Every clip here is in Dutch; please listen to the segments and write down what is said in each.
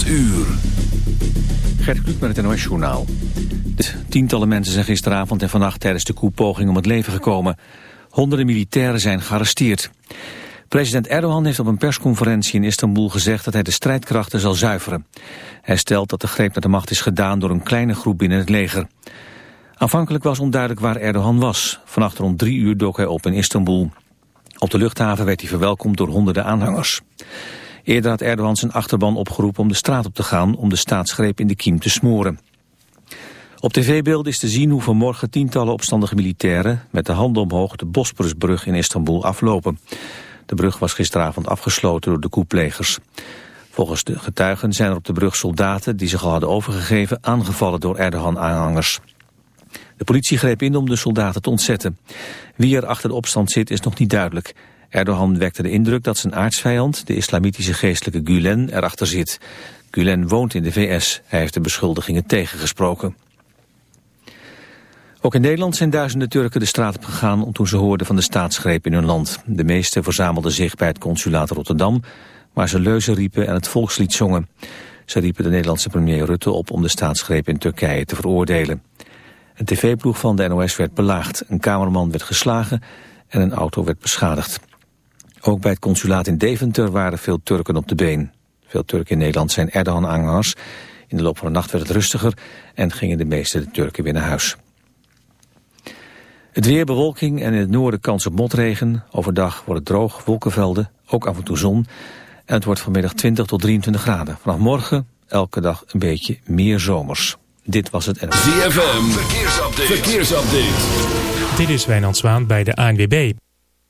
8 uur. Gert Kluk met het NOS Journaal. Tientallen mensen zijn gisteravond en vannacht tijdens de koepoging om het leven gekomen. Honderden militairen zijn gearresteerd. President Erdogan heeft op een persconferentie in Istanbul gezegd dat hij de strijdkrachten zal zuiveren. Hij stelt dat de greep naar de macht is gedaan door een kleine groep binnen het leger. Aanvankelijk was onduidelijk waar Erdogan was. Vannacht rond drie uur dook hij op in Istanbul. Op de luchthaven werd hij verwelkomd door honderden aanhangers. Eerder had Erdogan zijn achterban opgeroepen om de straat op te gaan om de staatsgreep in de kiem te smoren. Op tv-beelden is te zien hoe vanmorgen tientallen opstandige militairen met de handen omhoog de Bosporusbrug in Istanbul aflopen. De brug was gisteravond afgesloten door de koeplegers. Volgens de getuigen zijn er op de brug soldaten die zich al hadden overgegeven aangevallen door Erdogan-aanhangers. De politie greep in om de soldaten te ontzetten. Wie er achter de opstand zit is nog niet duidelijk. Erdogan wekte de indruk dat zijn aardsvijand, de islamitische geestelijke Gulen, erachter zit. Gulen woont in de VS. Hij heeft de beschuldigingen tegengesproken. Ook in Nederland zijn duizenden Turken de straat op gegaan toen ze hoorden van de staatsgreep in hun land. De meesten verzamelden zich bij het consulaat Rotterdam, waar ze leuzen riepen en het volkslied zongen. Ze riepen de Nederlandse premier Rutte op om de staatsgreep in Turkije te veroordelen. Een tv-ploeg van de NOS werd belaagd, een kamerman werd geslagen en een auto werd beschadigd. Ook bij het consulaat in Deventer waren veel Turken op de been. Veel Turken in Nederland zijn Erdogan-aanhangers. In de loop van de nacht werd het rustiger en gingen de meeste de Turken weer naar huis. Het weer bewolking en in het noorden kans op motregen. Overdag wordt het droog, wolkenvelden, ook af en toe zon. En het wordt vanmiddag 20 tot 23 graden. Vanaf morgen elke dag een beetje meer zomers. Dit was het ZFM, verkeersupdate. verkeersupdate. Dit is Wijnand Zwaan bij de ANWB.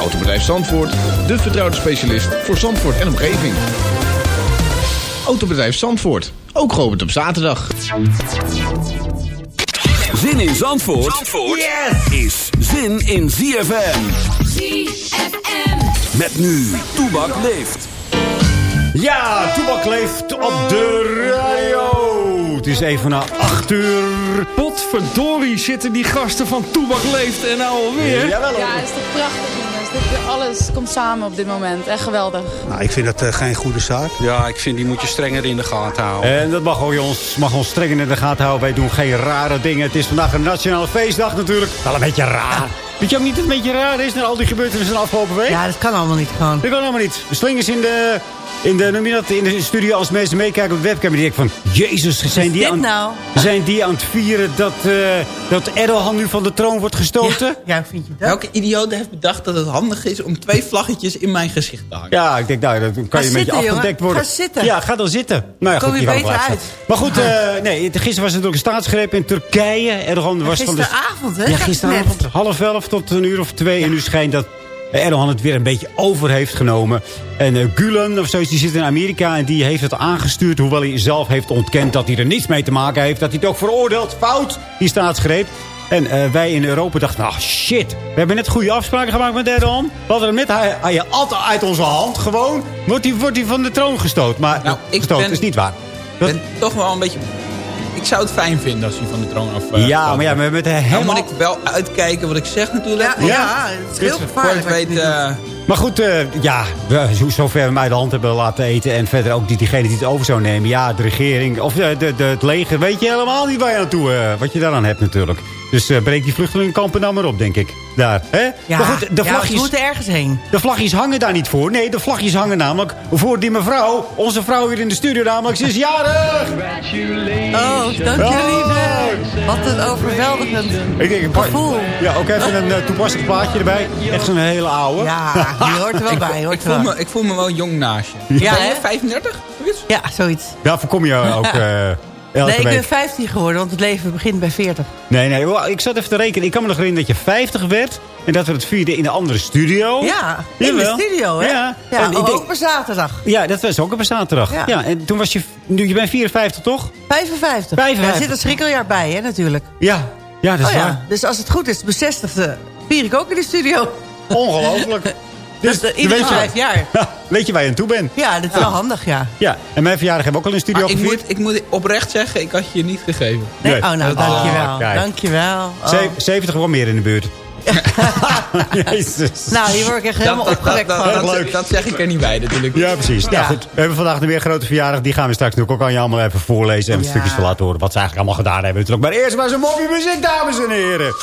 Autobedrijf Zandvoort, de vertrouwde specialist voor Zandvoort en omgeving. Autobedrijf Zandvoort, ook geopend op zaterdag. Zin in Zandvoort, Zandvoort is zin in ZFM. ZFM. Met nu, Toebak leeft. Ja, Toebak leeft op de radio. Het is even na acht uur. Potverdorie zitten die gasten van Toebak leeft en nou alweer. Jawel hoor. Ja, is toch prachtig alles komt samen op dit moment. Echt geweldig. Nou, ik vind dat eh, geen goede zaak. Ja, ik vind die moet je strenger in de gaten houden. En dat mag ook ons, mag ons strenger in de gaten houden. Wij doen geen rare dingen. Het is vandaag een nationale feestdag natuurlijk. Wel een beetje raar. Weet je ook niet dat het een beetje raar is na al die gebeurtenissen de afgelopen week? Ja, dat kan allemaal niet gewoon. Dat kan allemaal niet. De slingers in de, in de, noem je dat, in de studio als mensen meekijken op de webcam. Die denken van, jezus, zijn die, aan, nou? zijn die aan het vieren dat, eh dat Erdogan nu van de troon wordt gestoten? Ja, vind je dat? Welke idioot heeft bedacht dat het handig is om twee vlaggetjes in mijn gezicht te hangen? Ja, ik denk, nou, dan kan Ga je een beetje jongen. afgedekt worden. Ga zitten. Ja, ga dan zitten. Nou ja, Kom goed, je beter uit. Maar goed, eh, nee, gisteren was het ook een staatsgreep in Turkije. Erdogan was van de... Gisteravond, hè? Ja, Net. gisteravond. Half elf tot een uur of twee. En nu schijnt dat Erdogan het weer een beetje over heeft genomen. En eh, Gulen of zoiets, die zit in Amerika en die heeft het aangestuurd. Hoewel hij zelf heeft ontkend dat hij er niets mee te maken heeft. Dat hij het ook veroordeelt. Fout, die staatsgreep. En eh, wij in Europa dachten, nou shit, we hebben net goede afspraken gemaakt met Erdogan. Hadden hem net hij, hij altijd uit onze hand gewoon. Wordt hij, wordt hij van de troon gestoot. Maar Nou, ik gestoot ben- is niet waar. Ik ben toch wel een beetje... Ik zou het fijn vinden als hij van de troon af... Uh, ja, maar ja, met, met helemaal... Dan moet ik wel uitkijken wat ik zeg natuurlijk. Ja, ja. het is heel gevaarlijk. Weet, uh, maar goed, uh, ja, zover we mij de hand hebben laten eten... en verder ook die, diegene die het over zou nemen. Ja, de regering of de, de, de het leger weet je helemaal niet waar je naartoe... Uh, wat je daaraan hebt natuurlijk. Dus uh, breek die vluchtelingenkampen nou maar op, denk ik. Daar, hè? Ja, maar goed, de vlagjes, ja, moeten ergens heen. De vlagjes hangen daar niet voor. Nee, de vlagjes hangen namelijk voor die mevrouw. Onze vrouw hier in de studio namelijk. Ze is jarig! Oh, dank jullie oh. Wat een overweldigend ik denk, gevoel. Ja, ook even een uh, toepasselijk plaatje erbij. Echt zo'n hele oude. Ja, die hoort er wel bij. Hoort ik, voel me, ik voel me wel jong naast je. Ja, je 35? Ja, zoiets. Ja, voorkom je ook... Uh, nee, ik ben 15 geworden, want het leven begint bij 40. Nee, nee, ik zat even te rekenen. Ik kan me nog herinneren dat je 50 werd. En dat we het vierden in de andere studio. Ja, in Jawel. de studio, hè? Ja, ja en ook op een zaterdag. Ja, dat was ook op een zaterdag. Ja. ja, en toen was je... Nu, je bent 54, toch? 55. 55. er zit een schrikkeljaar bij, hè, natuurlijk. Ja, ja dat is oh, waar. Dus als het goed is, mijn 60 vier ik ook in de studio. Ongelooflijk. Dus, dus iedere vijf jaar. weet je waar je aan toe bent. Ja, dat is wel handig, ja. Ja, en mijn verjaardag hebben we ook al in de studio ik moet, ik moet oprecht zeggen, ik had je niet gegeven. Nee? Oh, nou, dankjewel. Oh, dankjewel. Oh. 70 wel meer in de buurt. Jezus. Nou, hier word ik echt helemaal dat, opgewekt dat, van. Dat, dat, zeg ik er niet bij natuurlijk. Ja, precies. Nou, ja. Nou goed, we hebben vandaag weer een grote verjaardag. Die gaan we straks ook aan je allemaal even voorlezen. En ja. stukjes van laten horen wat ze eigenlijk allemaal gedaan hebben. Natuurlijk. Maar eerst maar zo'n moppie muziek, dames en heren.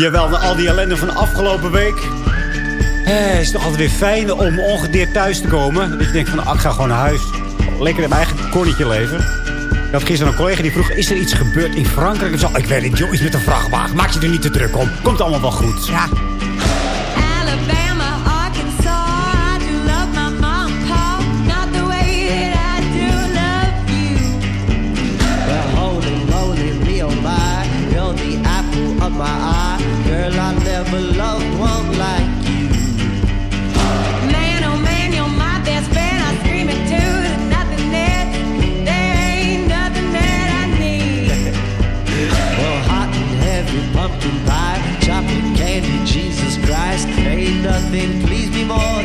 Jawel, al die ellende van de afgelopen week. Het eh, is toch altijd weer fijn om ongedeerd thuis te komen. Dat je denkt van, ah, ik ga gewoon naar huis. Lekker in mijn eigen kornetje leven. Ik had gisteren een collega die vroeg, is er iets gebeurd in Frankrijk? Ik, zei, ik weet niet, joh, iets met een vrachtwagen. Maak je er niet te druk om. Komt allemaal wel goed. Ja. my eye. Girl, I never loved one like pumpkin pie, chocolate candy, Jesus Christ. Ain't nothing please me more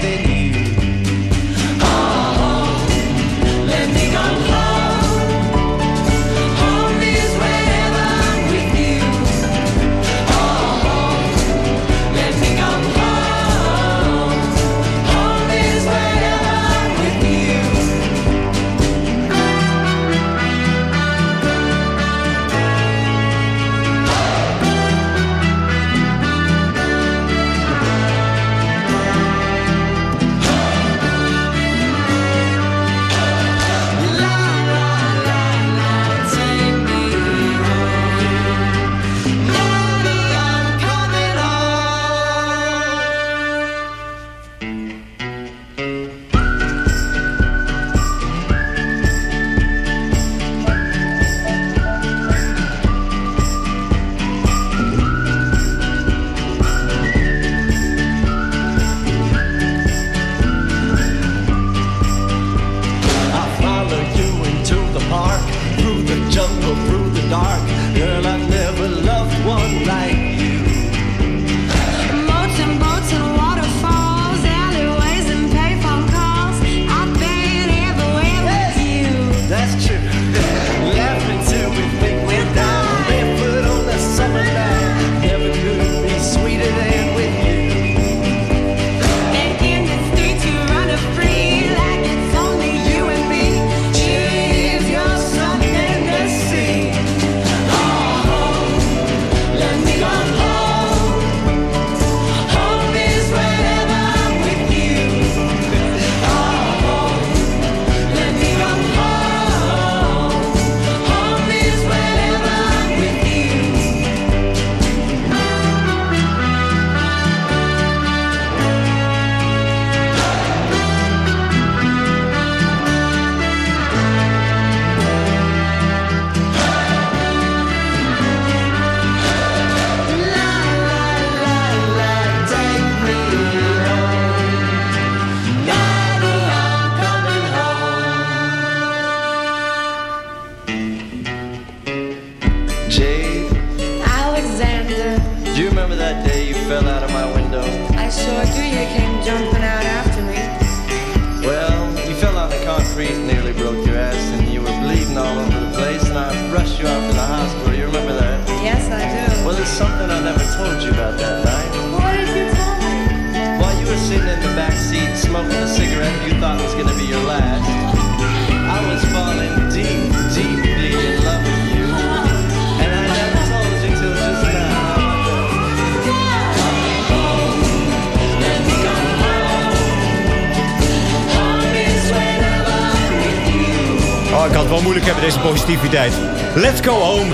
Let's go home.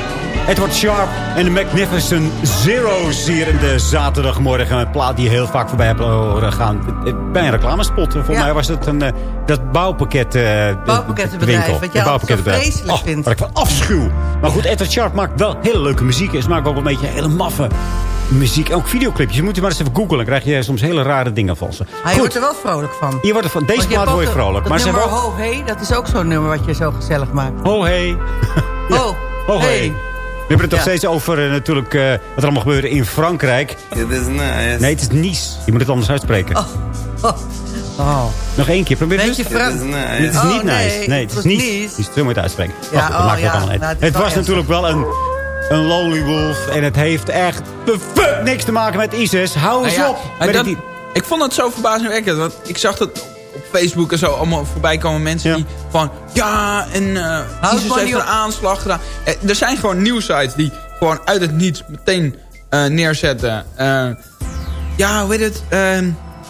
Edward Sharp en de Magnificent Zeros hier in de zaterdagmorgen. Een plaat die je heel vaak voorbij hebt horen gaan. Bij een reclamespot. Voor Ja. mij was het een, eh, dat bouwpakket, eh, Bouwpakkettenbedrijf, winkel. wat jij bouwpakkettenbedrijf. vreselijk Oh, vindt. Wat ik van afschuw. Maar goed, Edward Sharp maakt wel hele leuke muziek. En ze maken ook een beetje hele maffe muziek. Ook videoclipjes. Je moet je maar eens even googlen. Dan krijg je soms hele rare dingen van ze. Hij Goed. wordt er wel vrolijk van. Je wordt er van, deze plaat hebt word je vrolijk. Dat Maar nummer ook... Ho Hey, dat is ook zo'n nummer wat je zo gezellig maakt. Ho, hey. Oh, hey. hey. We hebben het nog Ja. steeds over eh, natuurlijk eh, wat er allemaal gebeurde in Frankrijk. It is nice. Nee, het is Nice. Je moet het anders uitspreken. Oh. Nog één keer. Probeer het eens. Het is Oh, niet nee, nice. Nee, het het is Nice. Nice. Zo moet je het uitspreken. Ja, goed, dat oh, maakt wel ja. allemaal uit. Nou, het het is was natuurlijk wel een, een lonely wolf. En het heeft echt de fuck niks te maken met ISIS. Hou eens Nou ja, op. maar met dat- die- ik vond het zo verbazingwekkend. Want ik zag dat op Facebook en zo allemaal voorbij komen mensen die van... Ja, en eh ISIS heeft een aanslag gedaan. Eh, er zijn gewoon nieuwsites die gewoon uit het niets meteen eh, neerzetten. Eh, ja, hoe heet het? Ehm,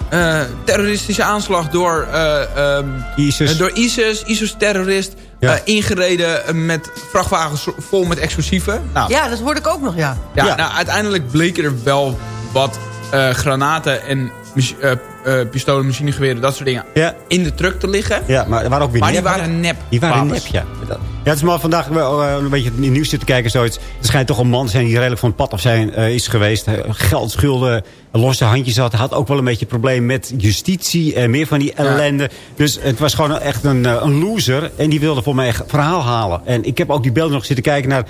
eh, terroristische aanslag door, eh, ehm, ISIS. door ISIS. ISIS-terrorist. Ja. ingereden met vrachtwagens vol met explosieven. Nou, Ja, dat hoorde ik ook nog, ja. ja, Ja. Nou, uiteindelijk bleken er wel wat eh, granaten en eh, pistolen, machinegeweren, dat soort dingen Ja. in de truck te liggen. Ja, maar waren ook weer Maar die waren nep. Die waren wapens. nep, ja. Dat- Ja, het is maar vandaag eh, een beetje in het nieuws zitten kijken. en Zoiets. Er schijnt toch een man te zijn die redelijk van het pad af zijn, eh, is geweest. Eh, Geldschulden, losse handjes had. Had ook wel een beetje een probleem met justitie. En meer van die ellende. Dus het was gewoon echt een, een loser. En die wilde voor mij echt verhaal halen. En ik heb ook die beelden nog zitten kijken naar...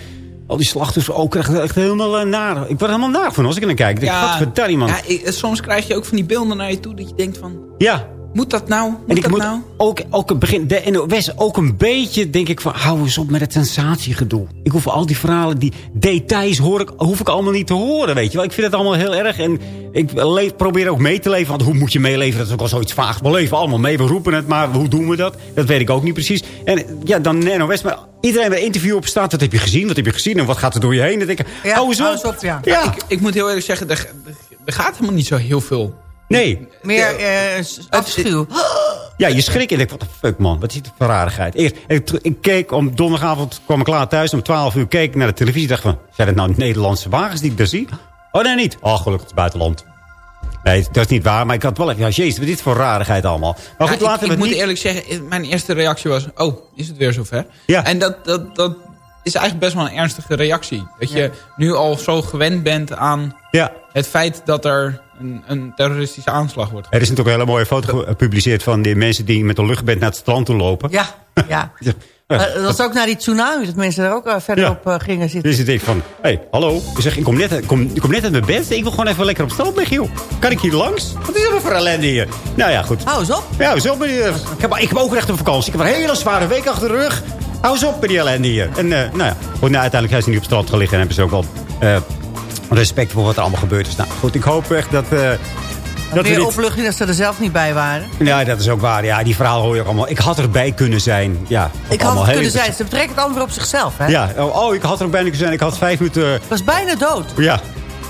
Al die slachtoffers ook echt, echt helemaal eh, naar. Ik word er helemaal naar van als ik er naar kijk. Ik denk, Ja, godverdomme, man. ja, soms krijg je ook van die beelden naar je toe dat je denkt van... Ja, Moet dat nou? Moet En ik dat moet nou? ook, ook het begin, de NOS ook een beetje, denk ik, van hou eens op met het sensatiegedoe. Ik hoef al die verhalen, die details hoor ik, hoef ik allemaal niet te horen, weet je wel. Ik vind het allemaal heel erg en ik leef, probeer ook mee te leven. Want hoe moet je meeleven? Dat is ook al zoiets vaags. We leven allemaal mee, we roepen het, maar hoe doen we dat? Dat weet ik ook niet precies. En ja, dan de NOS, maar iedereen bij een interview op staat. Wat heb je gezien? Wat heb je gezien? En wat gaat er door je heen? Dan denk ik, Ja, hou eens op. hou eens op, ja. ja. Ik, ik moet heel eerlijk zeggen, er, er gaat helemaal niet zo heel veel. Nee, Meer eh, afschuw. Ja, je schrikt en denkt, wat de fuck man, wat is dit voor rarigheid. Eerst, ik, ik keek om donderdagavond, kwam ik laat thuis, om 12 uur keek ik naar de televisie. dacht van, zijn het nou Nederlandse wagens die ik daar zie? Oh nee, niet. Oh, gelukkig het is buitenland. Nee, dat is niet waar, maar ik had wel even, ja jezus, wat is dit voor rarigheid allemaal. Maar goed, Ja, ik- laten ik, we het moet niet... eerlijk zeggen, eh, mijn eerste reactie was... Oh, is het weer zover? Ja. En dat, dat, dat is eigenlijk best wel een ernstige reactie. Dat je nu al zo gewend bent aan Ja, het feit dat er een, een terroristische aanslag wordt. er is natuurlijk een hele mooie foto gepubliceerd van die mensen die met een luchtbed naar het strand toe lopen. Ja, ja. Ja. Dat was ook na die tsunami, dat mensen er ook eh, verderop eh, gingen zitten. Dus ik denk van, hé, hey, hallo. Ik zeg, ik kom, net, ik, kom, ik kom net uit mijn bed. Ik wil gewoon even lekker op het strand liggen, joh. Kan ik hier langs? Wat is er voor ellende hier? Nou ja, goed. Hou eens op. Ja, zo ben je. Ik heb, ik heb ook recht op vakantie. Ik heb een hele zware week achter de rug. Hou eens op met die ellende hier. En eh, nou ja, goed, nou, uiteindelijk zijn ze niet op het strand gelegen. En hebben ze ook wel eh, respect voor wat er allemaal gebeurd is. Nou goed, ik hoop echt dat... eh, dat we Meer dit... opluchting dat ze er zelf niet bij waren. Ja, dat is ook waar. Ja, die verhalen hoor je ook allemaal. Ik had erbij kunnen zijn. Ja, Ik had het kunnen zijn. Ze betrekken het allemaal weer op zichzelf, hè? Ja, oh, oh, ik had er bijna kunnen zijn. Ik had vijf minuten... Ik was bijna dood. ja,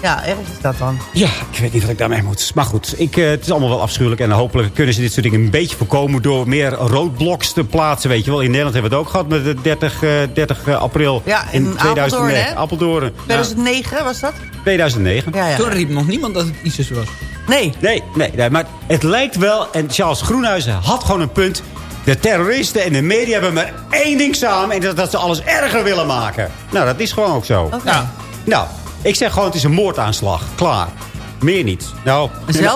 Ja, erg is dat dan. Ja, ik weet niet wat ik daarmee moet. Maar goed, ik, eh, het is allemaal wel afschuwelijk. En hopelijk kunnen ze dit soort dingen een beetje voorkomen... door meer roodbloks te plaatsen. Weet je wel, in Nederland hebben we het ook gehad met de 30, eh, 30 april Ja, in Apeldoorn, hè? Apeldoorn. 2009 was dat? 2009. Ja, ja. Toen riep nog niemand dat het ISIS was. Nee. Nee, nee, nee, maar het lijkt wel... en Charles Groenhuizen had gewoon een punt... de terroristen en de media hebben maar één ding samen... en dat, dat ze alles erger willen maken. Nou, dat is gewoon ook zo. Oké. Ja. Nou, ik zeg gewoon, het is een moordaanslag. Klaar. Meer niet. Nou,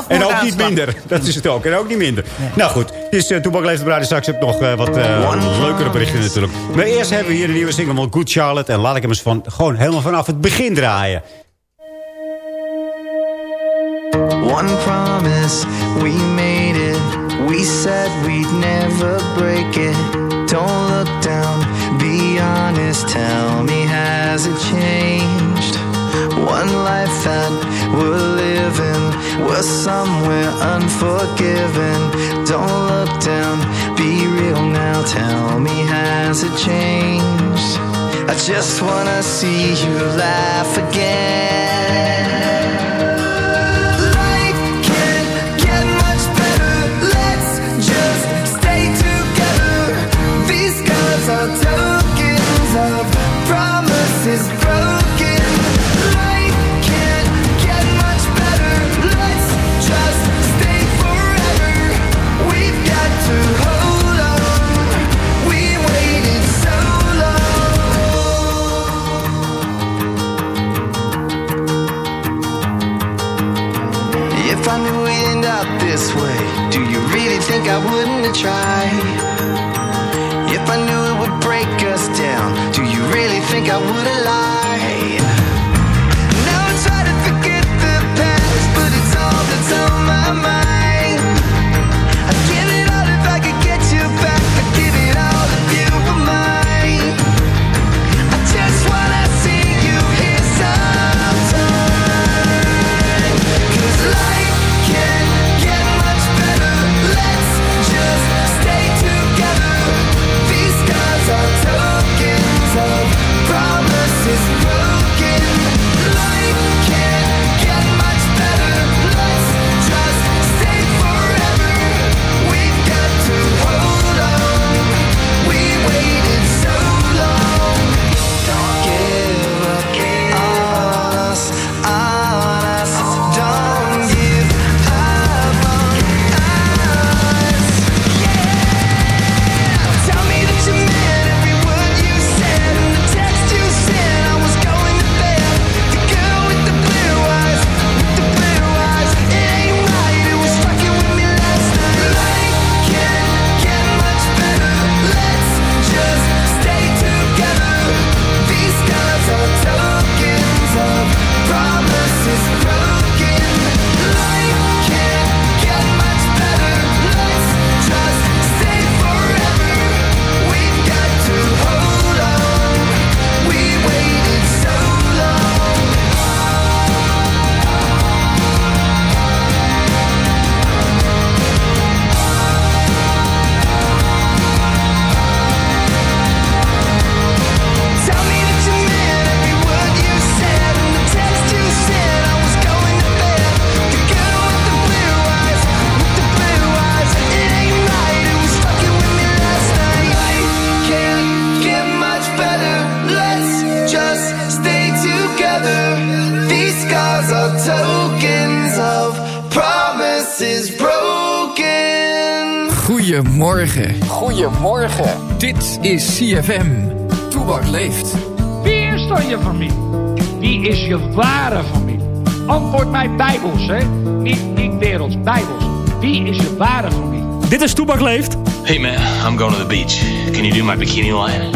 en, ook niet minder. Dat is het ook. En ook niet minder. Nou goed, het is uh, Toebak Leeft de. Straks heb ik nog uh, wat uh, leukere berichten natuurlijk. Maar eerst hebben we hier een nieuwe single van Good Charlotte. En laat ik hem eens van, gewoon helemaal vanaf het begin draaien. One promise, we made it. We said we'd never break it. Don't look down, be honest. Tell me, has it changed? one life that we're living. We're somewhere unforgiving. Don't look down, be real now. Tell me, has it changed? I just wanna see you laugh again. Tokens of promises broken this way? Do you really think I wouldn't have tried? If I knew it would break us down, do you really think I would have lied? Now I try to forget the past, but it's all that's on my mind. I'm going to the beach. Can you do my bikini line?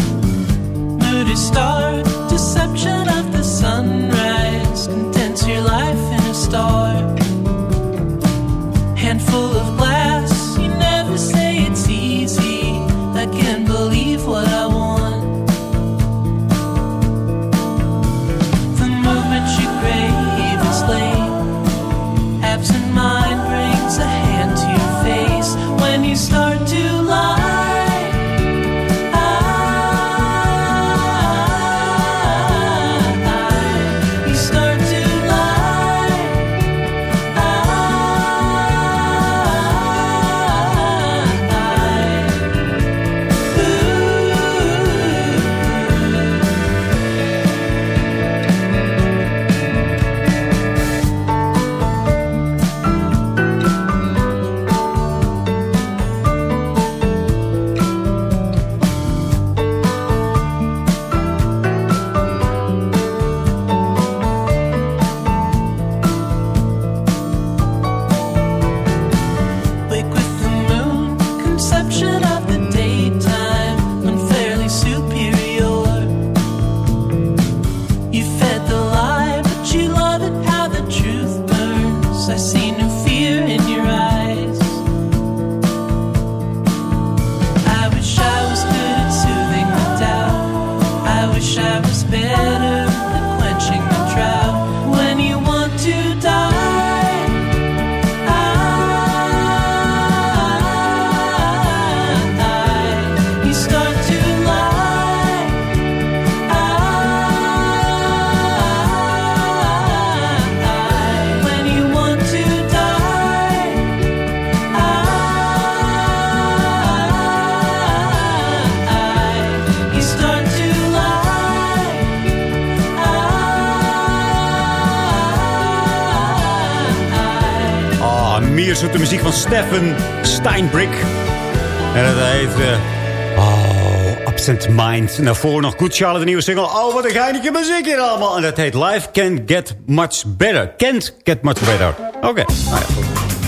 Oh, Absent Mind. En daarvoor nog Good Charlotte, de nieuwe single. Oh, wat een geinige muziek hier allemaal. En dat heet Life Can Get Much Better. Can't Get Much Better. Oké, nou ja.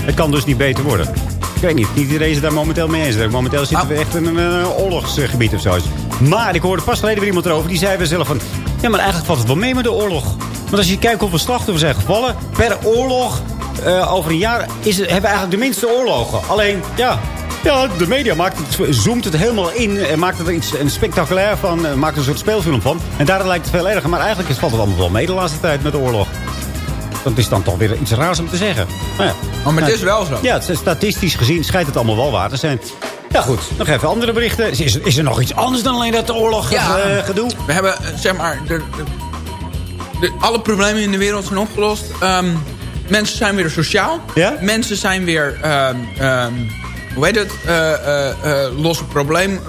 Het kan dus niet beter worden. Ik weet niet, niet iedereen is daar momenteel mee eens. Momenteel zitten we echt in een oorlogsgebied of zo. Maar ik hoorde pas geleden weer iemand erover. Die zei weer zelf van... Ja, maar eigenlijk valt het wel mee met de oorlog. Want als je kijkt hoeveel slachtoffers zijn gevallen... per oorlog eh, over een jaar is hebben we eigenlijk de minste oorlogen. Alleen, ja, ja, de media maakt het, zoomt het helemaal in. En maakt er iets een spectaculair van. eh, Maakt er een soort speelfilm van. En daardoor lijkt het veel erger. Maar eigenlijk is- valt het allemaal wel mee de laatste tijd met de oorlog. Dat is dan toch weer iets raars om te zeggen. Maar, ja. Oh, maar het is wel zo. Ja, statistisch gezien schijnt het allemaal wel waar te zijn. Ja goed, nog even andere berichten. Is, is er nog iets anders dan alleen dat oorlog Ja. eh, gedoe? We hebben, eh, zeg maar, de, de- de- alle problemen in de wereld zijn opgelost. Ehm, mensen zijn weer sociaal. Ja? Mensen zijn weer, ehm, ehm, hoe heet het, eh, eh, eh, losse probleem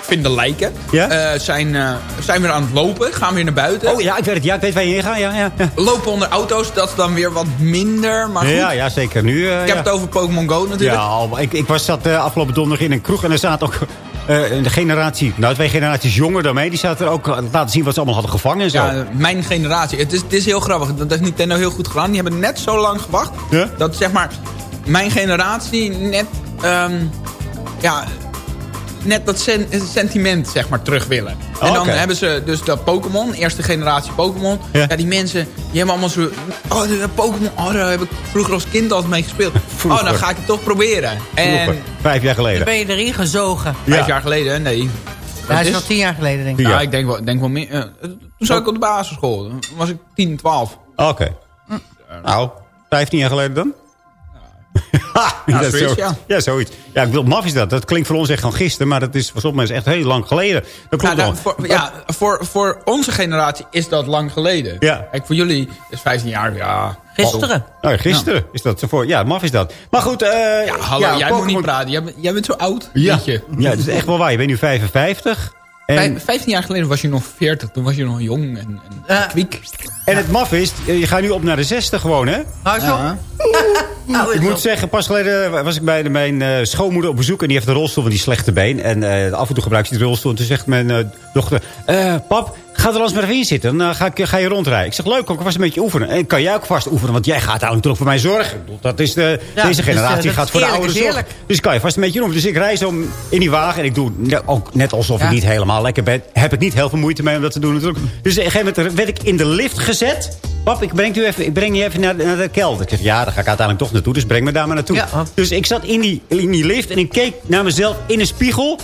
vinden lijken. Ja? Zijn, zijn weer aan het lopen, gaan weer naar buiten. Oh ja, ik weet het. Ja, ik weet waar je heen gaat. Ja, ja, ja. Lopen onder auto's, dat is dan weer wat minder. Maar goed, ja, ja zeker. Nu, ik heb het over Pokémon Go natuurlijk. Ja, ik, ik was zat afgelopen donderdag in een kroeg en er zaten ook eh, de generatie, nou twee generaties jonger dan mij, die zaten er ook laten zien wat ze allemaal hadden gevangen en zo. Ja, mijn generatie. Het is, het is heel grappig. Dat heeft Nintendo heel goed gedaan. Die hebben net zo lang gewacht. Dat zeg maar mijn generatie net... ehm, ja, net dat sen- sentiment zeg maar terug willen. Oh, en dan oké. hebben ze dus dat Pokémon, eerste generatie Pokémon. Ja. Ja. die mensen, die hebben allemaal zo... Oh, de Pokémon, oh, daar heb ik vroeger als kind altijd mee gespeeld. Vroeger. Oh, dan ga ik het toch proberen. En Vroeger, vijf jaar Dan geleden. ben je erin gezogen. Ja. vijf jaar geleden, nee. Dat hij is al tien jaar geleden, denk ik. Ja. Ik denk wel, denk wel meer. eh, toen zat ik op de basisschool. Toen was ik 10, 12. Oké. Nou, 15 jaar geleden dan? Ha, Ja, dat zoiets, zo- ja. ja, zoiets. Ja, ik wil maf is dat. Dat klinkt voor ons echt gewoon gisteren, maar dat is voor sommige mensen echt heel lang geleden. Dat klopt Nou, wel. voor, ja, voor, voor onze generatie is dat lang geleden. Ja. Kijk, voor jullie is 15 jaar, ja... Gisteren. Nou, gisteren is dat voor. Ja, maf is dat. Maar goed, eh Ja, hallo, jij moet niet praten. Jij, bent- jij bent zo oud. Ja, Weet je. ja, dat is echt wel waar. Je bent nu 55. En, Vijf- 15 jaar geleden was je nog 40. Toen was je nog jong en, en Ja. kwiek. en het maf is, je gaat nu op naar de 60 gewoon, hè? Ja. Hou Ik moet zeggen, pas geleden was ik bij de- mijn eh, schoonmoeder op bezoek. En die heeft een rolstoel van die slechte been. En eh, af en toe gebruikt ze die rolstoel. En toen zegt mijn eh, dochter... eh, pap, ga er eens maar even in zitten. Dan eh, ga, ik, ga je rondrijden. Ik zeg, leuk, kan ik vast een beetje oefenen. En kan jij ook vast oefenen? Want jij gaat daar toch voor mij zorgen. Dat is de, Ja, deze dus, eh, generatie dat gaat voor de ouderen is zorgen. Dus kan je vast een beetje oefenen. Dus ik rij zo in die wagen. En ik doe ook net alsof Ja. ik niet helemaal lekker ben. Heb ik niet heel veel moeite mee om dat te doen natuurlijk. Dus op een gegeven moment werd ik in de lift gezet. Pap, ik breng, u even, ik breng je even naar, de- naar de kelder. Ik zeg, ja, daar ga ik uiteindelijk toch naartoe. Dus breng me daar maar naartoe. Ja. Dus ik zat in die, in die lift en ik keek naar mezelf in een spiegel.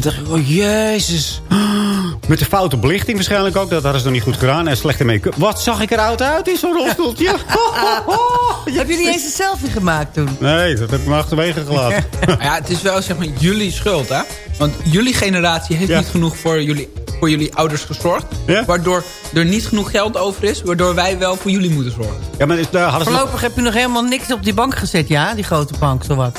Toen dacht ik, oh jezus. Met de foute belichting waarschijnlijk ook. Dat hadden ze nog niet goed gedaan. En slechte make-up. Wat zag ik eruit uit in zo'n rolstoeltje? Heb je niet eens een selfie gemaakt toen? Nee, dat heb ik me achterwege gelaten. Maar ja, het is wel zeg maar jullie schuld, hè? Want jullie generatie heeft Ja. niet genoeg voor jullie, voor jullie ouders gezorgd. Ja. Waardoor er niet genoeg geld over is. Waardoor wij wel voor jullie moeten zorgen. Ja, maar is- nog... Voorlopig heb je nog helemaal niks op die bank gezet, ja? Die grote bank, zowat.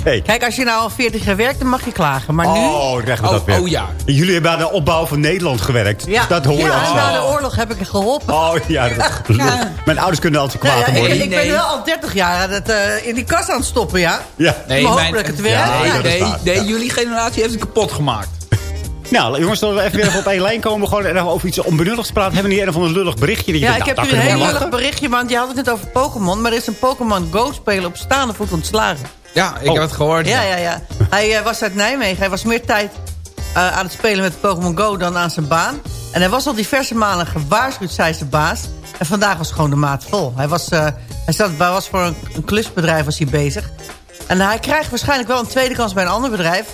Oké. Kijk, als je nou al 40 jaar werkt, dan mag je klagen. Maar nu... Oh, krijgen we Oh, dat weer. oh ja. Jullie hebben aan de opbouw van Nederland gewerkt. ja, Dat hoor je ja, al. na de oorlog heb ik geholpen. Oh ja, dat Ja. Mijn ouders kunnen altijd kwaad ik, worden. ik ben wel al 30 jaar het, eh, in die kast aan het stoppen, ja? Ja. Nee, Maar mijn- hopelijk het weer. Ja, Nee, dat nee, jullie generatie heeft het kapot gemaakt. Nou, jongens, zullen we even weer even op één lijn komen. Gewoon even over iets onbenulligs praten. Hebben we niet een of ander lullig berichtje? Dat je Ja, denkt, ik heb nou, hier daar een heel lullig berichtje, want je had het net over Pokémon. Maar er is een Pokémon Go-speler op staande voet ontslagen. Ja, ik Oh. heb het gehoord. Ja, ja, ja. Hij eh, was uit Nijmegen. Hij was meer tijd eh, aan het spelen met Pokémon Go dan aan zijn baan. En hij was al diverse malen gewaarschuwd, zei zijn baas. En vandaag was gewoon de maat vol. Hij was, eh, hij zat, hij was voor een, een klusbedrijf was hij bezig. En hij krijgt waarschijnlijk wel een tweede kans bij een ander bedrijf.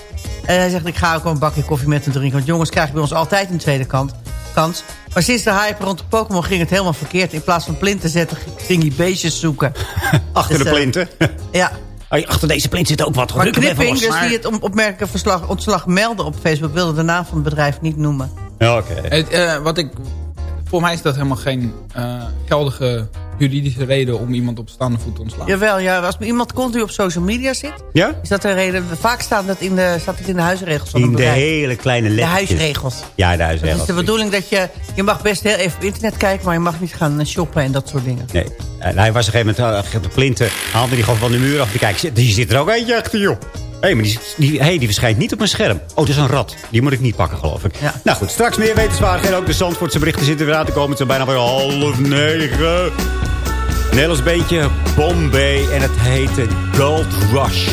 En hij zegt, ik ga ook wel een bakje koffie met hem drinken. Want jongens krijgen bij ons altijd een tweede kant, kans. Maar sinds de hype rond de Pokémon ging het helemaal verkeerd. In plaats van plinten zetten, ging hij beestjes zoeken. Achter Dus, de plinten. Ja, Achter deze plint zit ook wat. maar Knipping, dus die het op- opmerkelijke verslag, ontslag melden op Facebook... wilde de naam van het bedrijf niet noemen. Ja, Oké. Het, eh, wat ik, voor mij is dat helemaal geen eh, geldige juridische reden om iemand op staande voet te ontslaan. Jawel, ja, als iemand continu op social media zit... Ja? is dat een reden. Vaak staat, dat in de, staat het in de huisregels van In de hele kleine De lettertjes. huisregels. Ja, de Dat huisregels. is de bedoeling dat je... Je mag best heel even op internet kijken... maar je mag niet gaan shoppen en dat soort dingen. Nee. En hij was op een gegeven moment de plinten. Haalde die gewoon van de muur af. Die kijkt, die zit er ook eentje achter, joh. Hé, maar die, die, hey, die verschijnt niet op mijn scherm. Oh, dat is een rat. Die moet ik niet pakken, geloof ik. Nou goed, straks meer wetenswaardigheden. Ook de Zandvoortse berichten zitten weer aan te komen. Het is bijna weer half negen. Nederlands beentje Bombay. En het heet Gold Rush.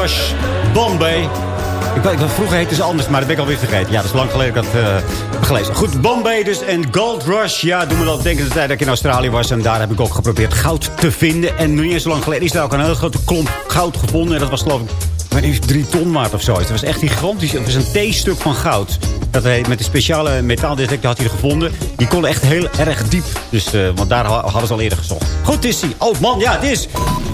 Rush, Bombay. Ik weet, vroeger heette ze anders, maar dat ben ik alweer vergeten. Ja, dat is lang geleden dat ik dat heb gelezen. Goed, Bombay dus en Gold Rush. Ja, doen we dat denken de tijd dat ik in Australië was. En daar heb ik ook geprobeerd goud te vinden. En nog niet eens zo lang geleden is daar ook een hele grote klomp goud gevonden. En dat was geloof ik maar drie ton waard of zo. Het was echt gigantisch. Het was een theestuk van goud. Dat hij met een speciale metaaldetector had hij gevonden. Die kon echt heel erg diep. Dus, uh, want daar hadden ze al eerder gezocht. Goed is hij. Oh man, ja, het is...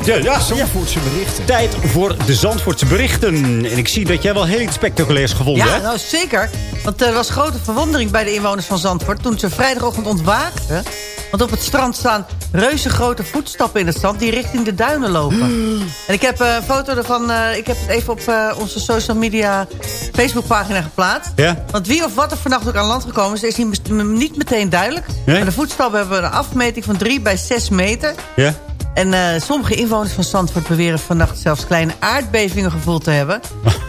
Ja, ja, Zandvoortse berichten. Tijd voor de Zandvoortse berichten. En ik zie dat jij wel heel iets spectaculairs gevonden ja, hebt. nou zeker. Want er was grote verwondering bij de inwoners van Zandvoort... toen ze vrijdagochtend ontwaakten. Want op het strand staan reuze grote voetstappen in het zand... die richting de duinen lopen. En ik heb uh, een foto ervan... Uh, ik heb het even op uh, onze social media Facebookpagina geplaatst. Ja? Want wie of wat er vannacht ook aan land gekomen is... is niet meteen duidelijk. Nee? Maar de voetstappen hebben een afmeting van 3 bij 6 meter. Ja? En sommige inwoners van Zandvoort beweren vannacht zelfs kleine aardbevingen gevoeld te hebben.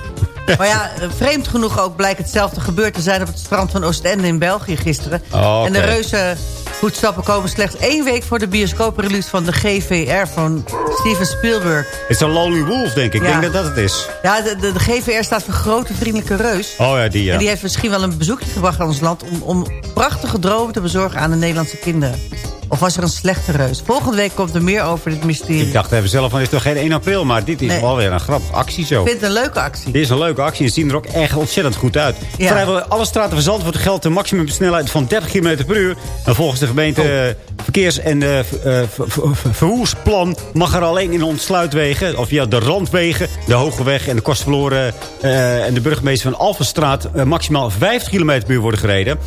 Maar ja, vreemd genoeg ook blijkt hetzelfde gebeurd te zijn... op het strand van Oostende in België gisteren. Oh, okay. En de reuze voetstappen komen slechts één week... voor de bioscooprelease van de GVR van Steven Spielberg. Het is een Lonely Wolf, denk ik. Ik denk dat dat het is. Ja, de, de, de, GVR staat voor Grote Vriendelijke Reus. Oh ja, die ja. En die heeft misschien wel een bezoekje gebracht aan ons land... om, om prachtige dromen te bezorgen aan de Nederlandse kinderen. Of was er een slechte reus? Volgende week komt er meer over dit mysterie. Ik dacht even zelf van, het is toch geen 1 april, maar dit is nee. wel weer een grappige actie zo. Ik vind het een leuke actie. Dit is een leuke actie en ze zien er ook echt ontzettend goed uit. Ja. Vrijwel alle straten van Zandvoort geldt een maximumsnelheid van 30 km per uur. En volgens de gemeente oh. verkeers- en uh, vervoersplan mag er alleen in ontsluitwegen, of via de randwegen, de Hogeweg en de Kostverloren uh, en de burgemeester van Alphenstraat uh, maximaal 50 km per uur worden gereden.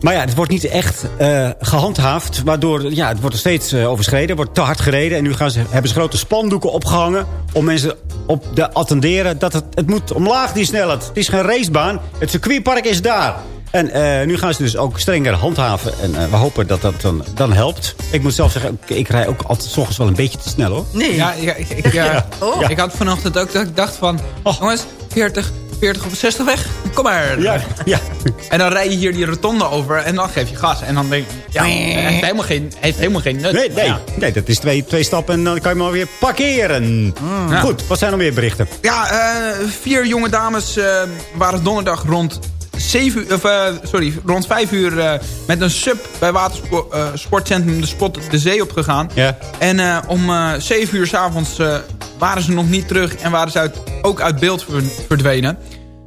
Maar ja, het wordt niet echt uh, gehandhaafd. Waardoor, ja, het wordt er steeds uh, overschreden. wordt te hard gereden. En nu gaan ze, hebben ze grote spandoeken opgehangen. Om mensen op te attenderen dat het, het moet omlaag die snelheid. Het is geen racebaan. Het circuitpark is daar. En eh, nu gaan ze dus ook strenger handhaven. En eh, we hopen dat dat dan, dan helpt. Ik moet zelf zeggen, ik, ik rij ook altijd 's ochtends wel een beetje te snel hoor. Nee. Ja, ja, ik, ik, ja. Oh. ik had vanochtend ook dat ik dacht van... Jongens, 40, 40 of 60 weg. Kom maar. Ja, ja. En dan rij je hier die rotonde over en dan geef je gas. En dan denk je, ja, het heeft helemaal geen, heeft helemaal geen nut. Nee, nee, Ja. nee, dat is twee, twee stappen en dan kan je maar weer parkeren. Ja. Goed, wat zijn er meer berichten? Ja, eh, vier jonge dames eh, waren donderdag rond, 7, uur- of, eh, sorry, rond 5 uur eh, met een sub bij watersportcentrum De Spot de zee opgegaan. Ja. En eh, om eh 7 uur s'avonds avonds waren ze nog niet terug en waren ze uit, ook uit beeld ver- verdwenen.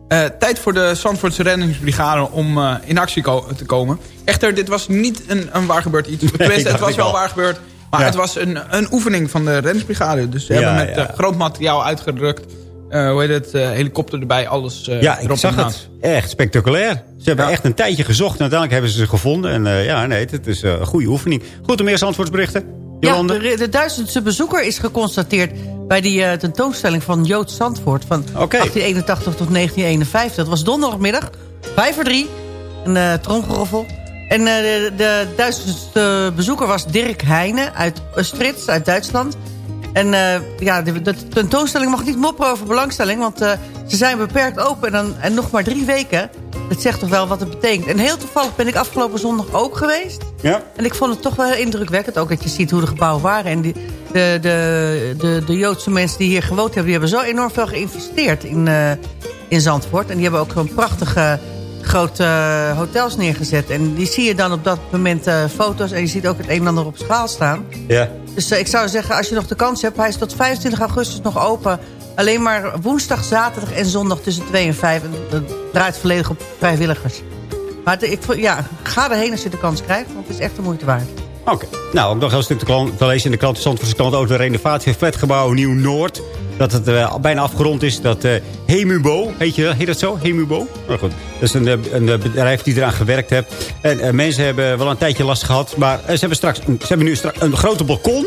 Eh, tijd voor de Zandvoortse reddingsbrigade om eh, in actie ko- te komen. Echter, dit was niet een, een waar gebeurd iets. Het was wel al. waar gebeurd. Maar Ja. het was een, een oefening van de reddingsbrigade. Dus ze Ja, hebben met eh, groot materiaal uitgerukt. Eh, hoe heet het? eh, helikopter erbij, alles eh, Ja, ik erop zag het. Echt spectaculair. Ze hebben Ja. echt een tijdje gezocht en uiteindelijk hebben ze ze gevonden. En eh, ja, nee, het is eh, een goede oefening. Goed, om meer antwoordsberichten. Ja, de, de duizendste bezoeker is geconstateerd bij die eh, tentoonstelling van Jood Zandvoort van Oké. 1881 tot 1951. Dat was donderdagmiddag, vijf voor drie, een uh, tromgeroffel. En eh, de, de duizendste bezoeker was Dirk Heijnen uit Östritz, uit Duitsland. En eh, ja, de, de tentoonstelling mag niet mopperen over belangstelling... want eh, ze zijn beperkt open en, dan, en nog maar drie weken. Dat zegt toch wel wat het betekent. En heel toevallig ben ik afgelopen zondag ook geweest. Ja. En ik vond het toch wel heel indrukwekkend. Ook dat je ziet hoe de gebouwen waren. En die, de, de, de, de Joodse mensen die hier gewoond hebben... die hebben zo enorm veel geïnvesteerd in, eh, in Zandvoort. En die hebben ook zo'n prachtige grote eh, hotels neergezet. En die zie je dan op dat moment eh, foto's. En je ziet ook het een en ander op schaal staan. Ja. Dus eh, ik zou zeggen, als je nog de kans hebt... hij is tot 25 augustus nog open. Alleen maar woensdag, zaterdag en zondag tussen 2 en 5. En dat draait volledig op vrijwilligers. Maar ik, ja, ga erheen als je de kans krijgt. Want het is echt de moeite waard. Oké. Nou, ook nog een stuk te, klant, te lezen in de krant. Zandvoortse krant over de renovatie van flatgebouw Nieuw-Noord. Dat het eh, bijna afgerond is. Dat eh Hemubo, heet, je, heet dat zo? Hemubo? Nou goed, dat is een, eh, een bedrijf die eraan gewerkt heeft. En mensen hebben wel een tijdje last gehad. Maar ze, hebben straks, ze hebben nu straks een grote balkon.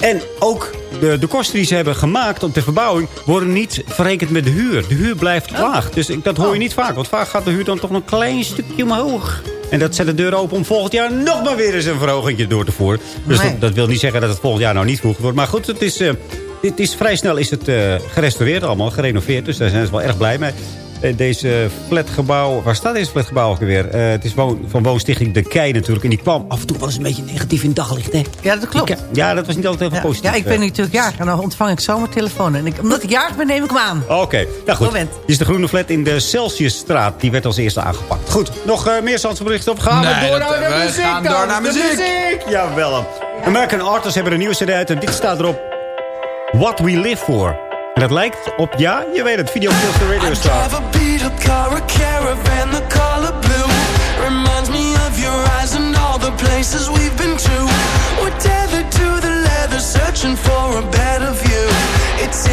En ook de, de kosten die ze hebben gemaakt op de verbouwing... worden niet verrekend met de huur. De huur blijft laag. Dus ik, dat hoor je niet vaak. Want vaak gaat de huur dan toch een klein stukje omhoog. En dat zet de deur open om volgend jaar nog maar weer eens een verhoging door te voeren. Dus Nee. dat, dat wil niet zeggen dat het volgend jaar nou niet vroeg wordt. Maar goed, het is, eh, dit is vrij snel is het eh, gerestaureerd allemaal, gerenoveerd. Dus daar zijn ze wel erg blij mee. Eh, deze flatgebouw, waar staat deze flatgebouw ook weer? Eh, het is van woonstichting De Kei natuurlijk. En die kwam af en toe wel eens een beetje negatief in het daglicht. Hè? Ja, dat klopt. Ja, dat was niet altijd heel Ja, positief. ja, ik ben nu natuurlijk jarig en dan ontvang ik zomaar telefoon. En ik, omdat ik jarig ben, neem ik hem aan. Oké, nou goed. Moment. Dit is de groene flat in de Celsiusstraat. Die werd als eerste aangepakt. Goed, nog eh, meer Zandsberichten of gaan Nee, we door dat- naar de we muziek gaan dan? door naar De muziek. Jawel. American Artists hebben een nieuwe cd uit en dit staat erop. What We Live For. En dat lijkt op, ja, je weet het, Video Kills the Radio Star. Places we've been to. To the leather, searching for a. It's